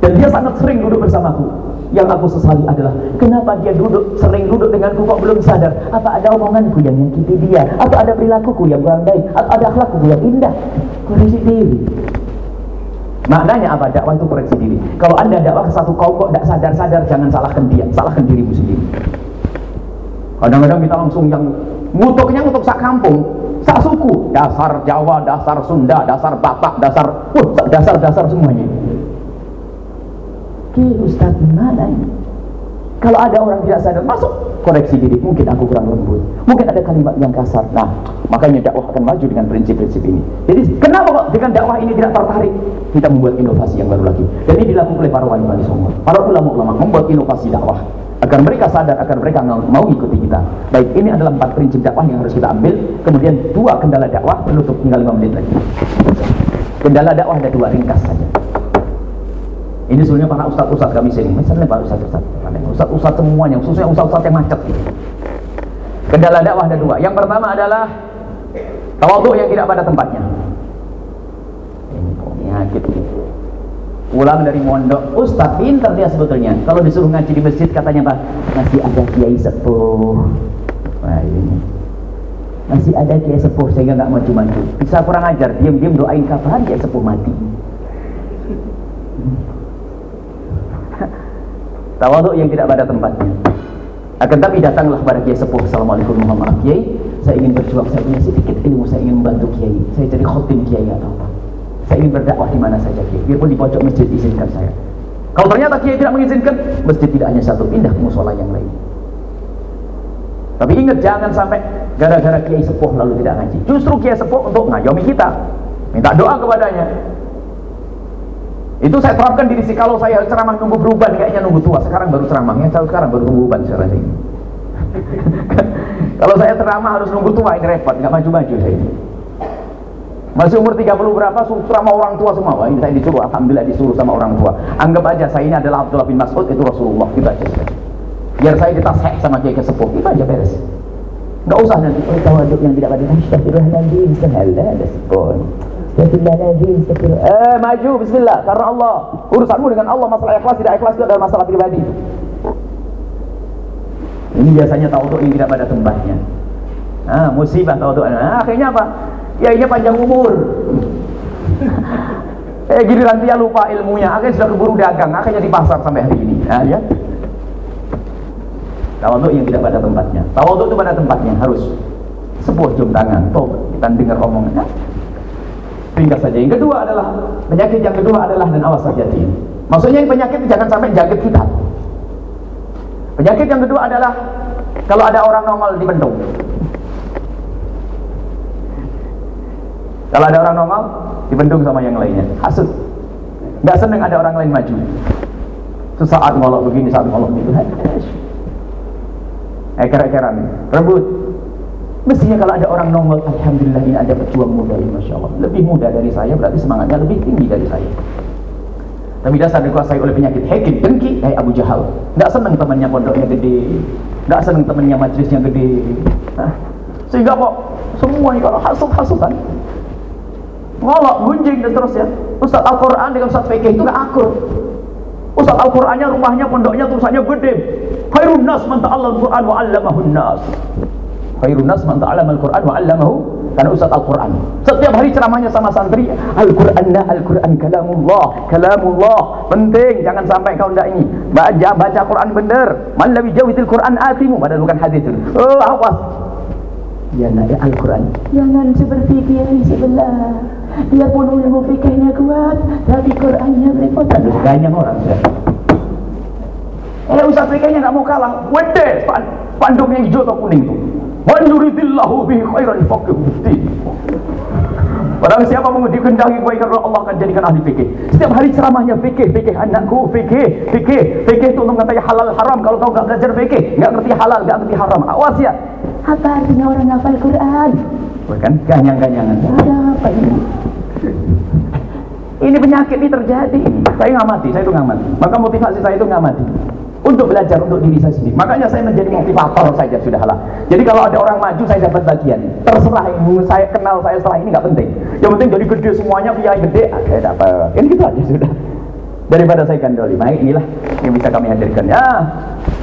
Dan dia sangat sering duduk bersamaku. Yang aku sesali adalah kenapa dia duduk sering duduk denganku kok belum sadar? Apa ada omonganku yang menyakiti dia? Atau ada perilakuku yang kurang baik? Atau ada akhlakku yang indah? Koreksi diri. Maknanya apa? Dakwah itu koreksi diri. Kalau anda dakwah ke satu kaum kok tidak sadar-sadar, jangan salahkan dia, salahkan dirimu sendiri. Kadang-kadang kita langsung yang ngutuknya ngutuk sak kampung, sak suku, dasar Jawa, dasar Sunda, dasar Batak, dasar uh, dasar-dasar semuanya. Oke, Ustaz mana ini? Kalau ada orang tidak sadar masuk, koreksi diri. Mungkin aku kurang lembut. Mungkin ada kalimat yang kasar. Nah, makanya dakwah akan maju dengan prinsip-prinsip ini. Jadi, kenapa kok dengan dakwah ini tidak tertarik? Kita membuat inovasi yang baru lagi. Ini dilakukan oleh para wali wali semua. Para ulama-ulama membuat inovasi dakwah agar mereka sadar, agar mereka mau ikuti kita. Baik, ini adalah empat prinsip dakwah yang harus kita ambil. Kemudian dua kendala dakwah penutup tinggal lima menit lagi. Kendala dakwah ada dua ringkas saja. Ini sebenarnya para ustaz-ustaz kami sini. Misalnya para ustaz-ustaz, ustaz-ustaz semuanya, khususnya ustaz-ustaz yang macet. Kendala dakwah ada dua. Yang pertama adalah tawadhu yang tidak pada tempatnya. Ini penyakit pulang dari mondok Ustaz pinter dia sebetulnya kalau disuruh ngaji di masjid katanya Pak masih ada kiai sepuh nah ini masih ada kiai sepuh sehingga nggak maju-maju bisa kurang ajar diam-diam doain kapan kiai sepuh mati tawaduk yang tidak pada tempatnya akan tapi datanglah kepada kiai sepuh Assalamualaikum Muhammad kiai saya ingin berjuang saya punya sedikit ilmu saya ingin membantu kiai saya jadi khotim kiai atau apa saya ingin berdakwah di mana saja Kiai. Biarpun di pojok masjid izinkan saya. Kalau ternyata Kiai tidak mengizinkan, masjid tidak hanya satu, pindah ke musola yang lain. Tapi ingat jangan sampai gara-gara kiai sepuh lalu tidak ngaji. Justru kiai sepuh untuk ngayomi kita. Minta doa kepadanya. Itu saya terapkan diri sih kalau saya ceramah nunggu berubah kayaknya nunggu tua. Sekarang baru ceramah. Ya, sekarang baru nunggu sekarang ini. *laughs* kalau saya ceramah harus nunggu tua ini repot, nggak maju-maju saya ini. Masih umur 30 berapa ceramah orang tua semua. Wah, ini saya disuruh alhamdulillah disuruh sama orang tua. Anggap aja saya ini adalah Abdullah bin Mas'ud itu Rasulullah. Kita aja. Biar saya ditashek sama kiai kesepuh. Itu aja beres. Enggak usah nanti oh, tawaduk yang tidak pada astagfirullahaladzim sehalla ada sepon. Astagfirullah. Eh maju bismillah karena Allah. Urusanmu dengan Allah masalah ikhlas tidak ikhlas itu adalah masalah pribadi. Ini biasanya tawaduk yang tidak pada tempatnya. Ah, musibah tawaduk. Nah, akhirnya apa? Ya ini panjang umur. *laughs* eh giliran dia lupa ilmunya, akhirnya sudah keburu dagang, akhirnya di pasar sampai hari ini. Nah, ya. Tawaduk yang tidak pada tempatnya. Tawaduk itu pada tempatnya harus sebuah jam tangan. Toh kita dengar omongannya. Ringkas saja. Yang kedua adalah penyakit yang kedua adalah dan awas ini. Maksudnya penyakit jangan sampai jangkit kita. Penyakit yang kedua adalah kalau ada orang nongol di bendung. Kalau ada orang nongol di bendung sama yang lainnya, hasut. Gak seneng ada orang lain maju. Sesaat ngolok begini, saat ngolok itu *laughs* eker-ekeran rebut mestinya kalau ada orang nongol Alhamdulillah ini ada pejuang muda ini Masya Allah. Lebih muda dari saya berarti semangatnya lebih tinggi dari saya. Tapi dasar dikuasai oleh penyakit hekit dengki kayak Abu Jahal. Nggak seneng temannya pondoknya gede nggak seneng temannya majlisnya gede. Nah, sehingga kok semua ini orang hasut-hasutan ngolok, gunjing dan terusnya Ustaz Al-Quran dengan Ustaz Fikih itu nggak akur. Ustaz Al-Qurannya rumahnya pondoknya tulisannya gede. Khairun nas man ta'allama al-Qur'an wa 'allamahun nas. Khairun nas man ta'allama al-Qur'an wa 'allamahu karena Ustaz Al-Quran. Setiap hari ceramahnya sama santri, Al-Quran Al-Quran kalamullah, kalamullah. Penting jangan sampai kau ndak ini. Baca baca Quran benar. Man lam yujawidil Quran atimu padahal bukan hadis itu. Oh, awas. Ya nak ya Al-Quran. Jangan seperti kiai sebelah. Dia pun ilmu fikihnya kuat, tapi Qurannya belepotan. Banyak orang sudah. Eh Ustaz PK-nya nggak mau kalah. Wede, panduknya hijau atau kuning tuh. Wa nuridillahu bihi khairan faqih Padahal siapa mau dikendaki kebaikan Allah akan jadikan ahli fikih. Setiap hari ceramahnya fikih, fikih anakku, fikih, fikih, fikih itu untuk mengetahui halal haram. Kalau kau nggak belajar fikih, nggak ngerti halal, nggak ngerti haram. Awas ya. Apa artinya orang hafal Quran? Bukan ganyang-ganyangan. Ada apa ini? Ini penyakit ini terjadi. Saya ngamati, saya itu ngamati. Maka motivasi saya itu ngamati untuk belajar untuk diri saya sendiri. Makanya saya menjadi motivator saja sudahlah. Jadi kalau ada orang maju saya dapat bagian. Terserah ilmu saya kenal saya setelah ini nggak penting. Yang penting jadi gede semuanya biaya gede, ah, saya dapat. Ini gitu aja sudah. Daripada saya gandoli. Baik inilah yang bisa kami hadirkan. Ya,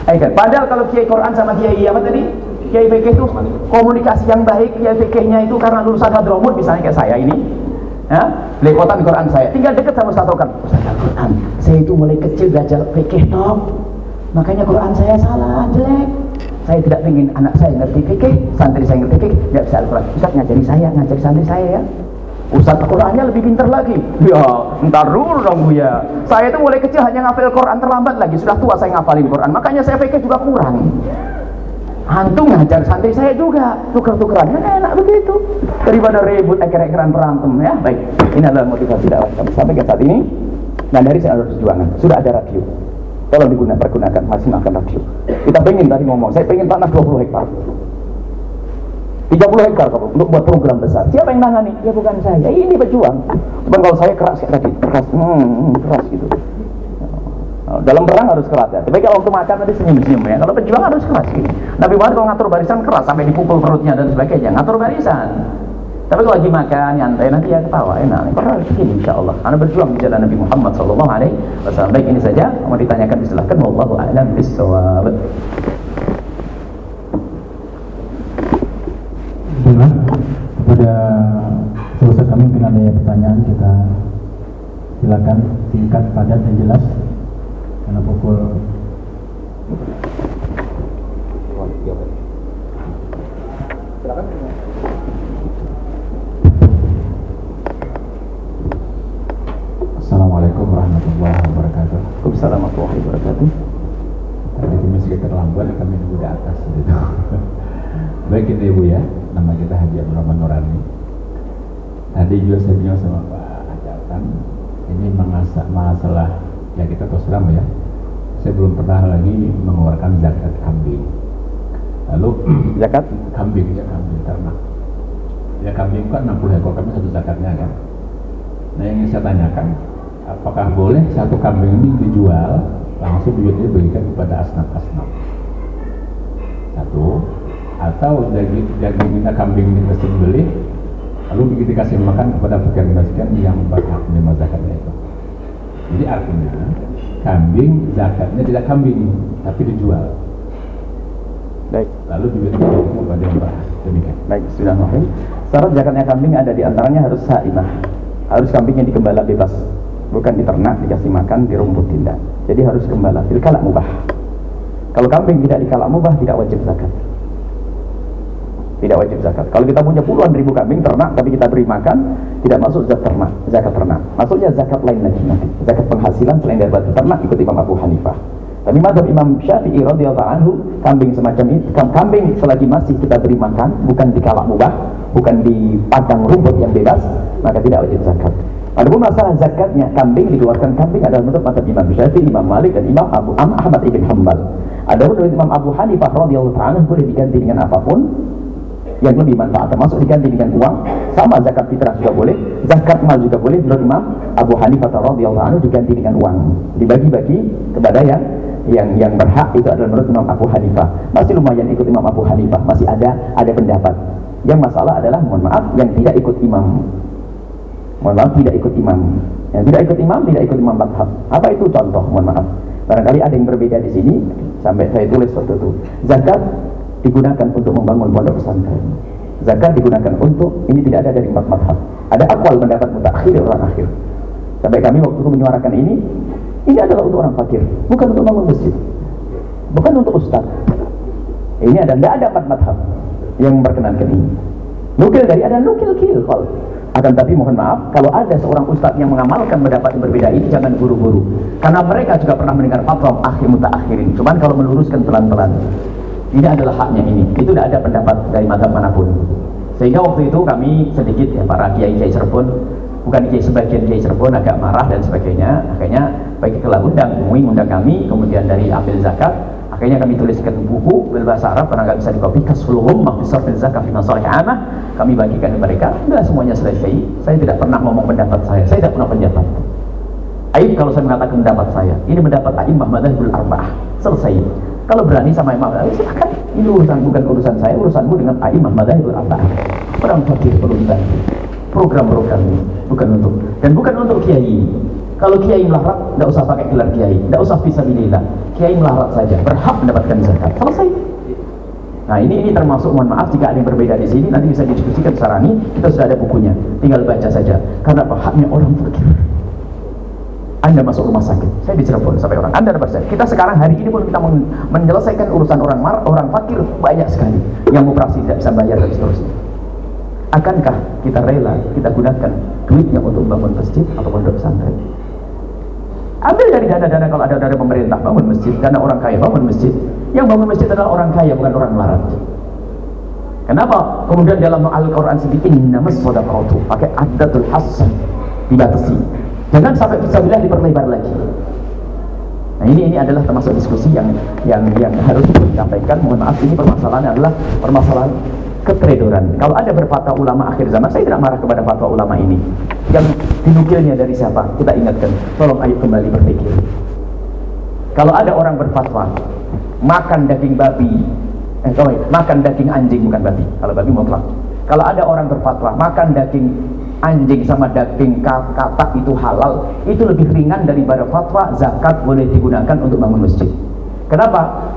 kan. Padahal kalau kiai Quran sama kiai apa tadi? Kiai fikih itu komunikasi yang baik, kiai fikihnya itu karena lulusan Hadramut misalnya kayak saya ini, ya, lepotan Quran saya tinggal deket sama Ustaz Ustaz Quran saya itu mulai kecil belajar fikih dong makanya Quran saya salah jelek. Saya tidak ingin anak saya ngerti fikih santri saya ngerti fikih tidak bisa Al-Quran. Ustaz ngajari saya ngajari santri saya ya. Ustaz Qurannya lebih pintar lagi. Ya ntar dulu dong ya. Saya itu mulai kecil hanya ngafal Quran terlambat lagi. Sudah tua saya ngafalin Quran. Makanya saya fikih juga kurang. Hantu ngajar santri saya juga. Tuker-tukeran enak begitu. Daripada ribut eker-ekeran berantem ya. Baik ini adalah motivasi dakwah sampai ke saat ini. Dan dari saya ada perjuangan. Sudah ada radio Tolong digunakan, pergunakan maksimalkan radio. Kita pengen tadi ngomong, saya pengen tanah 20 hektar. 30 hektar kamu untuk buat program besar. Siapa yang nangani? Ya bukan saya. Ini pejuang. Cuman kalau saya keras kayak tadi, keras, hmm, hmm, keras gitu. Dalam perang harus keras ya. Tapi kalau waktu makan tadi senyum-senyum ya. Kalau pejuang harus keras gitu. Nabi Muhammad kalau ngatur barisan keras sampai dipukul perutnya dan sebagainya. Ngatur barisan. Tapi kalau lagi makan, nyantai, nanti ya ketawa, enak. Karena begini insya Allah. Anda berjuang di jalan Nabi Muhammad Sallallahu Alaihi Wasallam. Baik ini saja. Mau ditanyakan disilahkan. Wallahu a'lam bishawab. Bismillah. Kepada selesai kami mungkin ada pertanyaan kita silakan singkat, padat dan jelas. Karena pukul Silakan. Assalamualaikum warahmatullahi wabarakatuh. Waalaikumsalam warahmatullahi wabarakatuh. Tadi kami sedikit terlambat, kami nunggu di atas gitu. *laughs* Baik kita ibu ya, nama kita Haji Abdul Rahman Nurani. Tadi juga saya bilang sama Pak Hajatan, ini mengasah masalah ya kita terus terang ya. Saya belum pernah lagi mengeluarkan zakat kambing. Lalu *clears throat* Zakat kambing ya kambing ternak. Ya kambing kan 60 ekor kambing satu zakatnya kan. Nah yang ingin saya tanyakan, apakah boleh satu kambing ini dijual langsung duitnya diberikan kepada asnaf-asnaf? Satu, atau daging daging kita kambing kita sembelih lalu begitu dikasih makan kepada fakir miskin yang berhak menerima zakatnya itu. Jadi artinya kambing zakatnya tidak kambing tapi dijual. Baik, Lalu duitnya kepada yang berhak. Demikian. baik sudah. Syarat zakatnya kambing ada di antaranya harus saimah. Harus kambing yang digembala bebas, bukan diternak, dikasih makan, dirumput tidak. Jadi harus gembala, kalak mubah. Kalau kambing tidak dikalak mubah tidak wajib zakat. Tidak wajib zakat. Kalau kita punya puluhan ribu kambing ternak tapi kita beri makan, tidak masuk zakat ternak. Zakat ternak. Masuknya zakat lain lagi nanti. Zakat penghasilan selain dari ternak ikut Imam Abu Hanifah. Tapi madhab Imam Syafi'i radhiyallahu anhu kambing semacam itu, kam- kambing selagi masih kita beri makan, bukan dikalak mubah, bukan di padang rumput yang bebas, maka tidak wajib zakat. Adapun masalah zakatnya kambing dikeluarkan kambing adalah menurut madhab Imam Syafi'i, Imam Malik dan Imam Abu Am Ahmad ibn Hanbal. Adapun dari Imam Abu Hanifah radhiyallahu taala boleh diganti dengan apa pun yang lebih manfaat termasuk diganti dengan uang sama zakat fitrah juga boleh zakat mal juga boleh menurut Imam Abu Hanifah radhiyallahu anhu diganti dengan uang dibagi-bagi kepada yang yang yang berhak itu adalah menurut Imam Abu Hanifah. Masih lumayan ikut Imam Abu Hanifah masih ada ada pendapat. Yang masalah adalah mohon maaf yang tidak ikut imam. Mohon maaf tidak ikut imam. Yang tidak ikut imam tidak ikut imam madhab. Apa itu contoh? Mohon maaf. Barangkali ada yang berbeda di sini sampai saya tulis waktu itu. Zakat digunakan untuk membangun pondok pesantren. Zakat digunakan untuk ini tidak ada dari empat madhab. Ada akwal pendapat mutakhir orang akhir. Sampai kami waktu itu menyuarakan ini ini adalah untuk orang fakir bukan untuk bangun masjid. Bukan untuk ustaz. Ini ada tidak ada empat madhab yang memperkenankan ini. Nukil dari ada nukil kil kol akan tapi mohon maaf kalau ada seorang ustadz yang mengamalkan pendapat yang berbeda ini jangan buru-buru. Karena mereka juga pernah mendengar fatwa akhir mutakhirin cuman kalau meluruskan pelan-pelan ini adalah haknya ini. Itu tidak ada pendapat dari madhab mana pun. Sehingga waktu itu kami sedikit ya para kiai kiai Cirebon bukan kiai sebagian kiai Cirebon agak marah dan sebagainya. Akhirnya baik kelah undang umui undang kami kemudian dari ambil zakat. Akhirnya kami tuliskan buku berbahasa Arab karena nggak bisa dikopi kasfuluhum mahfisar fil zakat fi masalih amah. Kami bagikan ke mereka sudah semuanya selesai. Saya tidak pernah ngomong pendapat saya saya tidak pernah pendapat. Aib kalau saya mengatakan pendapat saya. Ini pendapat Aimah Madzhabul Arba'ah. Selesai. Kalau berani sama Imam Madzhab silakan. Ini urusan bukan urusan saya urusanmu dengan Aimah Madzhabul Arba'ah. Orang fakir perlu program-program ini. Bukan untuk dan bukan untuk kiai. Kalau kiai melarat tidak usah pakai gelar kiai. Tidak usah fisabilillah kiai melarat saja berhak mendapatkan zakat. Selesai. Nah ini ini termasuk mohon maaf jika ada yang berbeda di sini nanti bisa didiskusikan secara ini. Kita sudah ada bukunya. Tinggal baca saja. Karena haknya orang fakir. Anda masuk rumah sakit, saya di Cirebon sampai orang. Anda dapat saya. Kita sekarang hari ini pun kita men- menyelesaikan urusan orang mar, orang fakir banyak sekali. Yang operasi tidak bisa bayar dan seterusnya. Akankah kita rela kita gunakan duitnya untuk bangun masjid atau pondok pesantren? Ambil dari dana-dana kalau ada dana pemerintah bangun masjid, dana orang kaya bangun masjid. Yang bangun masjid adalah orang kaya bukan orang melarat. Kenapa? Kemudian dalam Al-Quran sendiri innamas sadaqatu pakai adatul hasan dibatasi. Jangan sampai fisabilillah diperlebar lagi. Nah ini ini adalah termasuk diskusi yang yang yang harus disampaikan. Mohon maaf ini permasalahan adalah permasalahan ketredoran. Kalau ada berfatwa ulama akhir zaman, saya tidak marah kepada fatwa ulama ini. Yang dinukilnya dari siapa? Kita ingatkan. Tolong ayo kembali berpikir. Kalau ada orang berfatwa makan daging babi, eh sorry, makan daging anjing bukan babi. Kalau babi mutlak. Kalau ada orang berfatwa makan daging anjing sama daging ka- katak itu halal, itu lebih ringan daripada fatwa zakat boleh digunakan untuk bangun masjid. Kenapa?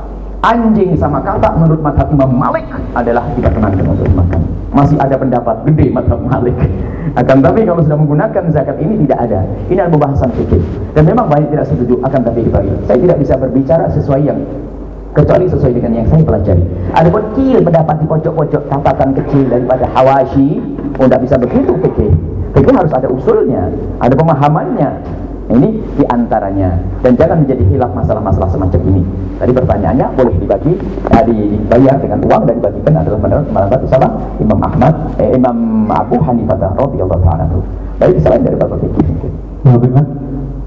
Anjing sama katak menurut madhab Imam Malik adalah tidak diperkenankan untuk dimakan. Masih ada pendapat gede madhab Malik. *laughs* Akan tapi kalau sudah menggunakan zakat ini tidak ada. Ini adalah pembahasan fikih. Dan memang banyak tidak setuju. Akan tapi dibagi. Saya tidak bisa berbicara sesuai yang kecuali sesuai dengan yang saya pelajari. Ada kecil pendapat di pojok-pojok catatan kecil daripada hawashi, oh tidak bisa begitu fikih. Fikih harus ada usulnya, ada pemahamannya. Nah, ini di antaranya dan jangan menjadi hilaf masalah-masalah semacam ini. Tadi pertanyaannya boleh dibagi, ya, dibayar dengan uang dan dibagikan adalah menurut mazhab sama Imam Ahmad, eh, Imam Abu Hanifah radhiyallahu taala. Baik selain dari bapak fikih mungkin. Bapak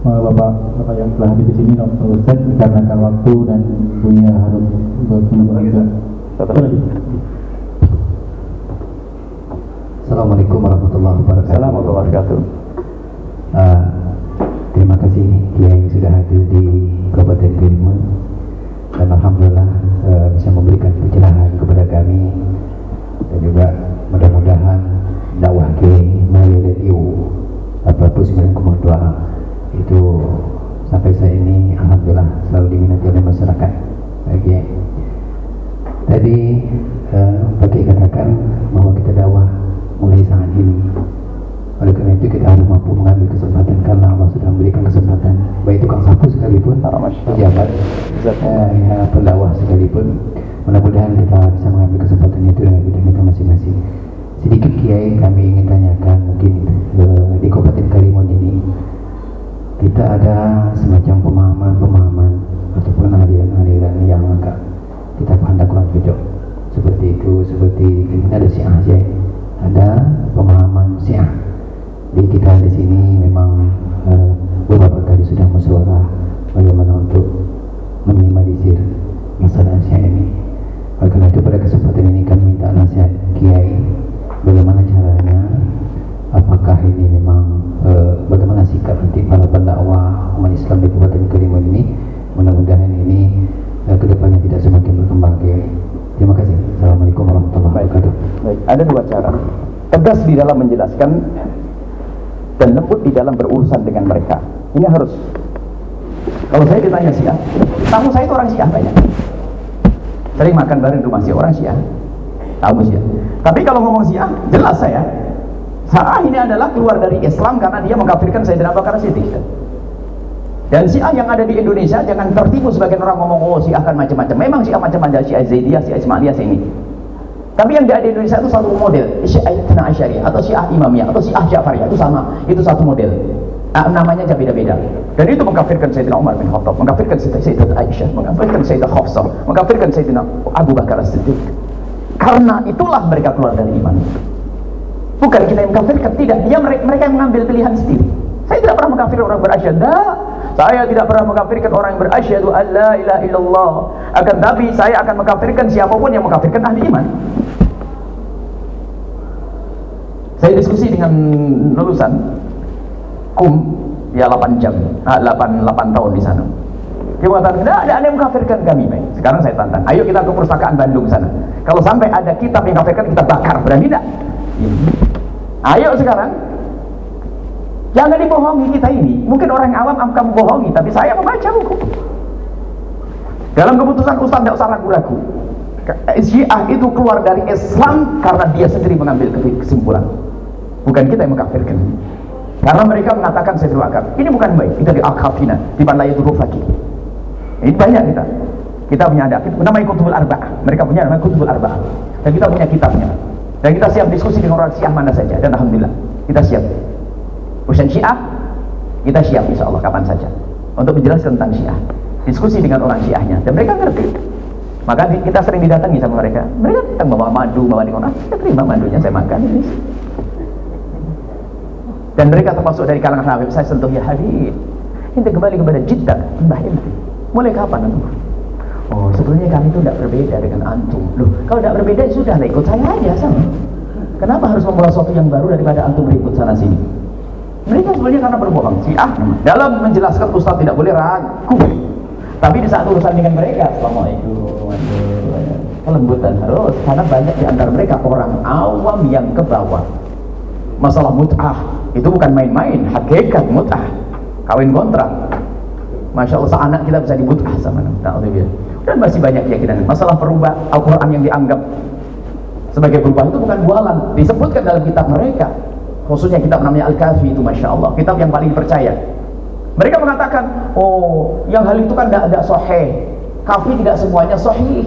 Bapak Bapak yang telah hadir di sini Dr. Ustaz dikarenakan waktu dan Buya harus bertemu juga. Assalamualaikum warahmatullahi wabarakatuh. Assalamualaikum warahmatullahi wabarakatuh. Uh, terima kasih yang sudah hadir di Kabupaten Karimun dan Alhamdulillah uh, bisa memberikan pencerahan kepada kami dan juga mudah-mudahan dakwah Kiai melalui radio apa plus doa itu sampai saat ini Alhamdulillah selalu diminati oleh masyarakat. Bagi tadi uh, bagi katakan bahwa kita dakwah mulai saat ini. Oleh karena itu kita harus mampu mengambil kesempatan memberikan kesempatan baik tukang sapu sekalipun pejabat eh, ya, pendakwah sekalipun. Mudah-mudahan kita bisa mengambil kesempatan itu dengan bidang kita masing-masing. Sedikit kiai kami ingin tanyakan mungkin eh, di Kabupaten Karimun ini kita ada semacam pemahaman-pemahaman ataupun aliran-aliran yang agak kita pandang kurang cocok. Seperti itu seperti kita ada si Aceh ada pemahaman Syiah. Jadi kita di sini memang uh, beberapa kali sudah musyawarah bagaimana untuk meminimalisir masalah Syiah ini. Oleh karena itu pada kesempatan ini kami minta nasihat Kiai bagaimana caranya apakah ini memang uh, bagaimana sikap nanti para pendakwah umat Islam di Kabupaten Karimun ini mudah-mudahan ini uh, kedepannya tidak semakin berkembang Kiai. Terima kasih. Assalamualaikum warahmatullahi wabarakatuh. Baik, ada dua cara. Tegas di dalam menjelaskan dan lembut di dalam berurusan dengan mereka. Ini harus. Kalau saya ditanya Syiah, tamu saya itu orang Syiah banyak. Sering makan bareng rumah Syiah, orang Syiah. Tamu Syiah. Tapi kalau ngomong Syiah, jelas saya. Syiah ini adalah keluar dari Islam karena dia mengkafirkan Sayyidina Abu Bakar Siddiq. Dan Syiah yang ada di Indonesia jangan tertipu sebagian orang ngomong oh Syiah kan macam-macam. Memang Syiah macam-macam Syiah Zaidiyah, Syiah Ismailiyah ini. Tapi yang ada di Indonesia itu satu model, Syiah Tana Asyariah atau Syiah Imamiyah atau Syiah Ja'fariyah itu sama, itu satu model. Nah, namanya aja beda-beda. Dan itu mengkafirkan Sayyidina Umar bin Khattab, mengkafirkan Sayyidina Aisyah, mengkafirkan Sayyidina Hafsah, mengkafirkan Sayyidina Abu Bakar As-Siddiq. Karena itulah mereka keluar dari iman. Bukan kita yang mengkafirkan, tidak. Dia mereka yang mengambil pilihan sendiri. Saya tidak pernah mengkafirkan orang berasyhadah. Saya tidak pernah mengkafirkan orang yang berasyhadu an la ilaha illallah. Akan tapi saya akan mengkafirkan siapa pun yang mengkafirkan ahli iman. Saya diskusi dengan lulusan kum ya 8 jam, ah, 8 8 tahun di sana. Dia mengatakan, tidak ada, yang mengkafirkan kami. Baik. Sekarang saya tantang, ayo kita ke perpustakaan Bandung sana. Kalau sampai ada kitab yang mengkafirkan, kita bakar. Berani tidak? Ya. Ayo sekarang, Jangan dibohongi kita ini. Mungkin orang awam akan bohongi, tapi saya membaca buku. Dalam keputusan Ustaz tidak usah ragu-ragu. Syiah itu keluar dari Islam karena dia sendiri mengambil kesimpulan. Bukan kita yang mengkafirkan. Karena mereka mengatakan saya akar. Ini bukan baik. Kita di akhafina, di mana itu fakir. Ini banyak kita. Kita punya ada, kita namanya kutubul arba'ah. Mereka punya namanya kutubul arba'ah. Dan kita punya kitabnya. Dan kita siap diskusi dengan orang Syiah mana saja. Dan Alhamdulillah, kita siap urusan syiah kita siap insya Allah kapan saja untuk menjelaskan tentang syiah diskusi dengan orang syiahnya dan mereka ngerti maka kita sering didatangi sama mereka mereka datang bawa madu bawa di ah, kita terima madunya saya makan ini dan mereka termasuk dari kalangan Habib saya sentuh ya Habib ini kembali kepada Jeddah Mbah Inti mulai kapan antum oh sebetulnya kami itu tidak berbeda dengan antum loh kalau tidak berbeda ya sudah ikut saya aja sama kenapa harus membawa sesuatu yang baru daripada antum berikut sana sini mereka sebenarnya karena berbohong. ah dalam menjelaskan Ustaz tidak boleh ragu. Tapi di saat urusan dengan mereka, Assalamualaikum, kelembutan terus. Karena banyak di antara mereka orang awam yang ke bawah. Masalah mut'ah itu bukan main-main, hakikat mut'ah. Kawin kontrak. Masya Allah, anak kita bisa dibut'ah sama Dan masih banyak keyakinan. Masalah perubah Al-Quran yang dianggap sebagai perubahan itu bukan bualan. Disebutkan dalam kitab mereka khususnya kitab namanya Al-Kafi itu Masya Allah kitab yang paling dipercaya mereka mengatakan oh yang hal itu kan tidak ada soheh kafi tidak semuanya sohih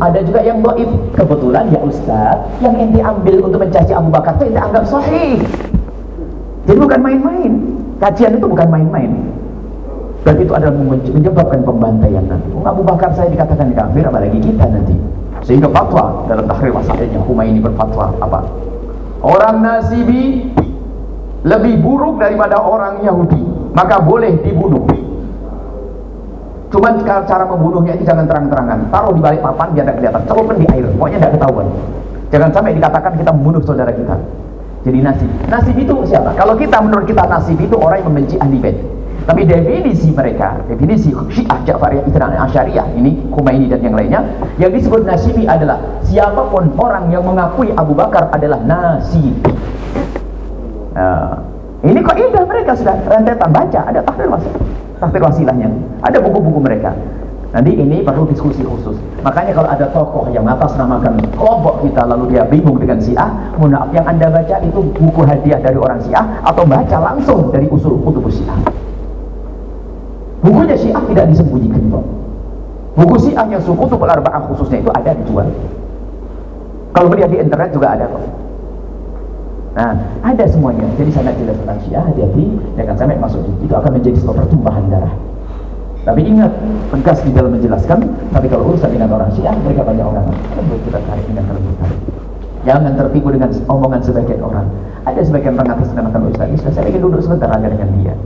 ada juga yang doib kebetulan ya Ustaz yang ente ambil untuk mencaci Abu Bakar itu ente anggap sohih jadi bukan main-main Kajian itu bukan main-main. Dan itu adalah menyebabkan pembantaian nanti. Abu Bakar saya dikatakan kafir, apalagi kita nanti. Sehingga fatwa dalam tahrir masalahnya Humayni berfatwa apa? Orang Nasibi lebih buruk daripada orang Yahudi, maka boleh dibunuh. Cuman cara membunuhnya itu jangan terang-terangan. Taruh di balik papan biar tidak kelihatan. Celupkan di air, pokoknya tidak ketahuan. Jangan sampai dikatakan kita membunuh saudara kita. Jadi nasib. Nasib itu siapa? Kalau kita menurut kita nasib itu orang yang membenci ahli bait. Tapi definisi mereka, definisi Syiah Ja'fariyah Islam Asyariah ini Khomeini dan yang lainnya, yang disebut nasibi adalah siapa pun orang yang mengakui Abu Bakar adalah nasibi. Nah, ini kok indah mereka sudah rentetan baca, ada tahrir wasilah, tahrir wasilahnya, ada buku-buku mereka. Nanti ini perlu diskusi khusus. Makanya kalau ada tokoh yang atas namakan kelompok kita lalu dia bingung dengan Syiah, maaf yang Anda baca itu buku hadiah dari orang Syiah atau baca langsung dari usul kutubus Syiah. Bukunya Syiah tidak disembunyikan kok. Buku Syiah yang suku tuh arba'ah khususnya itu ada dijual. Kalau melihat di internet juga ada kok. Nah, ada semuanya. Jadi sangat jelas tentang Syiah, hati-hati jangan sampai masuk itu akan menjadi sebuah pertumbuhan darah. Tapi ingat, tegas di dalam menjelaskan, tapi kalau urusan dengan orang Syiah, mereka banyak orang. Kan kita tarik dengan tarik. Jangan tertipu dengan omongan sebagian orang. Ada sebagian orang atas namakan Ustaz saya ingin duduk sebentar aja dengan dia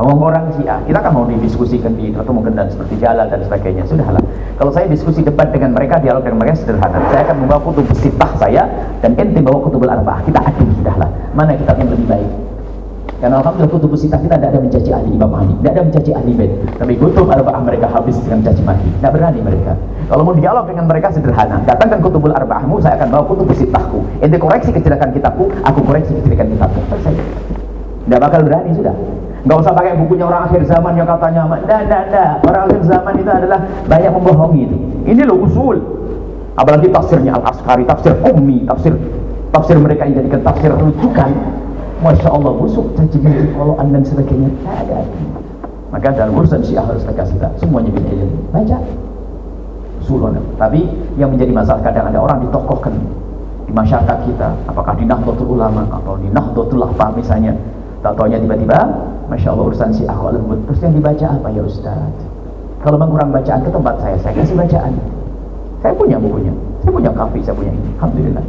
orang Syiah kita kan mau didiskusikan di pertemuan dan seperti jalan dan sebagainya? Sudahlah. Kalau saya diskusi debat dengan mereka dialog dengan mereka sederhana. Saya akan membawa kutub sitah saya dan ente bawa kutub arba'ah. Kita adu sudahlah. Mana kitab yang lebih baik? Karena Alhamdulillah kutub sitah kita tidak ada mencaci ahli Imam Ahli tidak ada mencaci ahli bed tapi kutub arba'ah mereka habis dengan caci maki. Tidak berani mereka. Kalau mau dialog dengan mereka sederhana. Datangkan kutubul arba'ahmu saya akan bawa kutub sitahku ente koreksi kecelakaan kitabku aku koreksi kecelakaan kitabku. Selesai. Tidak bakal berani sudah Gak usah pakai bukunya orang akhir zaman yang katanya Tidak, tidak, tidak Orang akhir zaman itu adalah banyak membohongi itu. Ini loh usul. Apalagi tafsirnya Al-Askari, tafsir Ummi Tafsir tafsir mereka yang jadikan tafsir rujukan. Masya Allah busuk caci maki kalau dan sebagainya. Tidak ada. Maka dalam urusan syiah harus tegas kita. Semuanya bisa jadi. Baca. Usulun Tapi yang menjadi masalah kadang ada orang ditokohkan Di masyarakat kita. Apakah di Nahdlatul Ulama Atau di Nahdlatul Lahpa misalnya Tak taunya tiba-tiba Masya Allah urusan si aku lembut. Terus yang dibaca apa ya Ustaz? Kalau mengurang bacaan ke tempat saya Saya kasih bacaan. Saya punya bukunya. Saya punya kafe, saya punya ini. Alhamdulillah.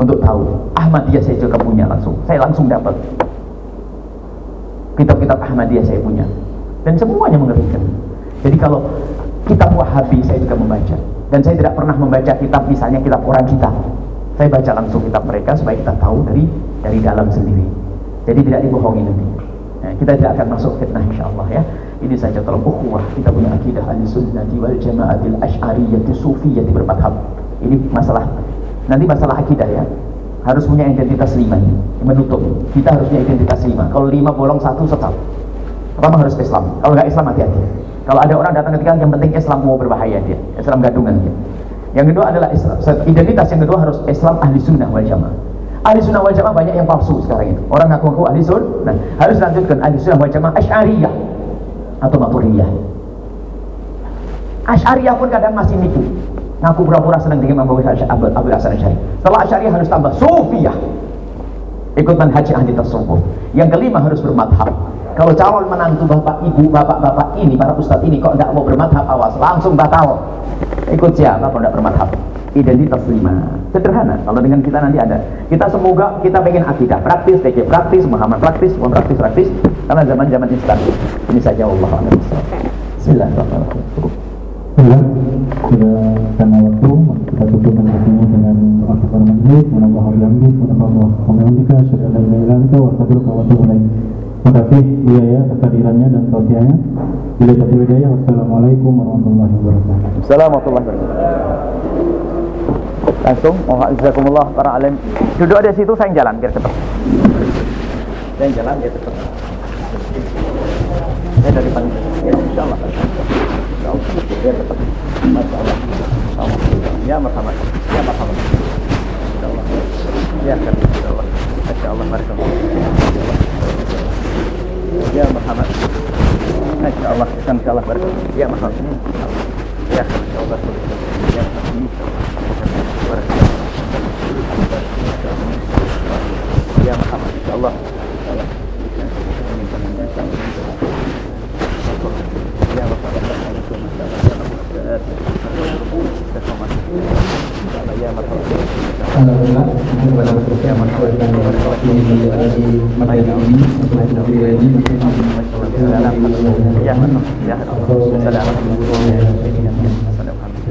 Untuk tahu Ahmadiyah saya juga punya langsung. Saya langsung dapat. Kitab-kitab Ahmadiyah saya punya. Dan semuanya mengerikan. Jadi kalau kitab Wahabi saya juga membaca. Dan saya tidak pernah membaca kitab Misalnya kitab orang kita. Saya baca langsung kitab mereka Supaya kita tahu dari dari dalam sendiri Jadi tidak dibohongi nanti Nah, kita tidak akan masuk fitnah insyaallah ya. Ini saja tolong ukhuwah kita punya akidah ahli sunnati wal jamaatil asy'ariyyati sufiyyati bermadhab. Ini masalah nanti masalah akidah ya. Harus punya identitas lima ini menutup. Kita harus punya identitas lima. Kalau lima bolong satu sesat. Pertama harus Islam. Kalau nggak Islam hati-hati. Kalau ada orang datang ketika yang penting Islam mau berbahaya dia. Islam gadungan dia. Yang kedua adalah Islam. Identitas yang kedua harus Islam ahli sunnah wal jamaah. Ahli sunnah wal jamaah banyak yang palsu sekarang itu. Orang ngaku-ngaku ahli sunnah. Nah, harus lanjutkan ahli sunnah wal jamaah asyariyah atau maturiyah. Asyariyah pun kadang masih nipu. Ngaku pura-pura senang dengan Abu Hasan Asy'ari. Setelah asyariyah harus tambah sufiyah. Ikut manhaj ahli tasawuf. Yang kelima harus bermadhab. Kalau calon menantu bapak ibu bapak-bapak ini para ustadz ini kok tidak mau bermadhab awas langsung batal. Ikut siapa kalau tidak bermadhab? Identitas lima sederhana kalau dengan kita nanti ada kita semoga kita pengen akidah praktis TK praktis Muhammad praktis Muhammad praktis praktis karena zaman zaman instan ini saja Allah Bismillahirrahmanirrahim Ya, sudah karena waktu kita tutupkan di sini dengan doa kepada majlis, menambah hamdi, menambah hamdika, sudah la ilaha illa anta wa astaghfiruka wa atubu ilaik. Terima kasih ya kehadirannya dan tausiahnya. Bila taufiq hidayah. Wassalamualaikum warahmatullahi wabarakatuh. Assalamualaikum warahmatullahi wabarakatuh langsung mohon jazakumullah para alim. Duduk di situ saya jalan biar cepat. Saya jalan biar cepat. Saya dari pagi. Ya insyaallah insyaallah biar cepat. Masya Allah. Ya marhaban ya marhaban insyaallah ya kan insyaallah masya Allah barakallah ya marhaban masya Allah. Insya Allah barakallah ya marhaban ya insya Allah yang aman insyaallah Alhamdulillah, kita di di ini, ini,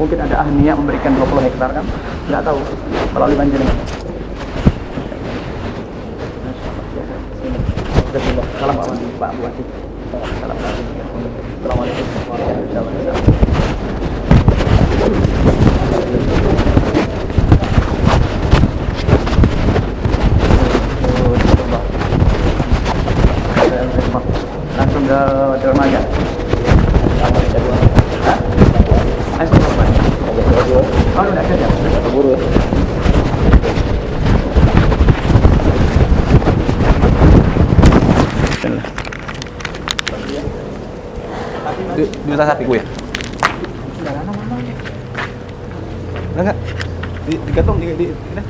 Mungkin ada ahlinya memberikan 20 hektar kan? Nggak tahu. Melalui banjir ini. Salam Pak Bupati. Assalamualaikum warahmatullahi wabarakatuh. Langsung ke dermaga. Hah? Langsung ke mana? Oh, udah kerja. Keburu ya. Di utas sapiku ya? Enggak, enggak. Di, digantung, di, di, di,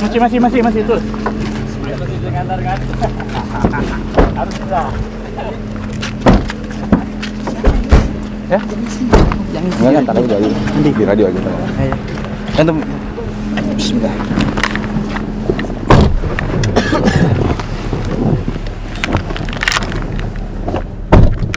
Masih, masih, masih, masih terus. Enggak kan, *laughs* taruh di, di radio aja. Bismillah.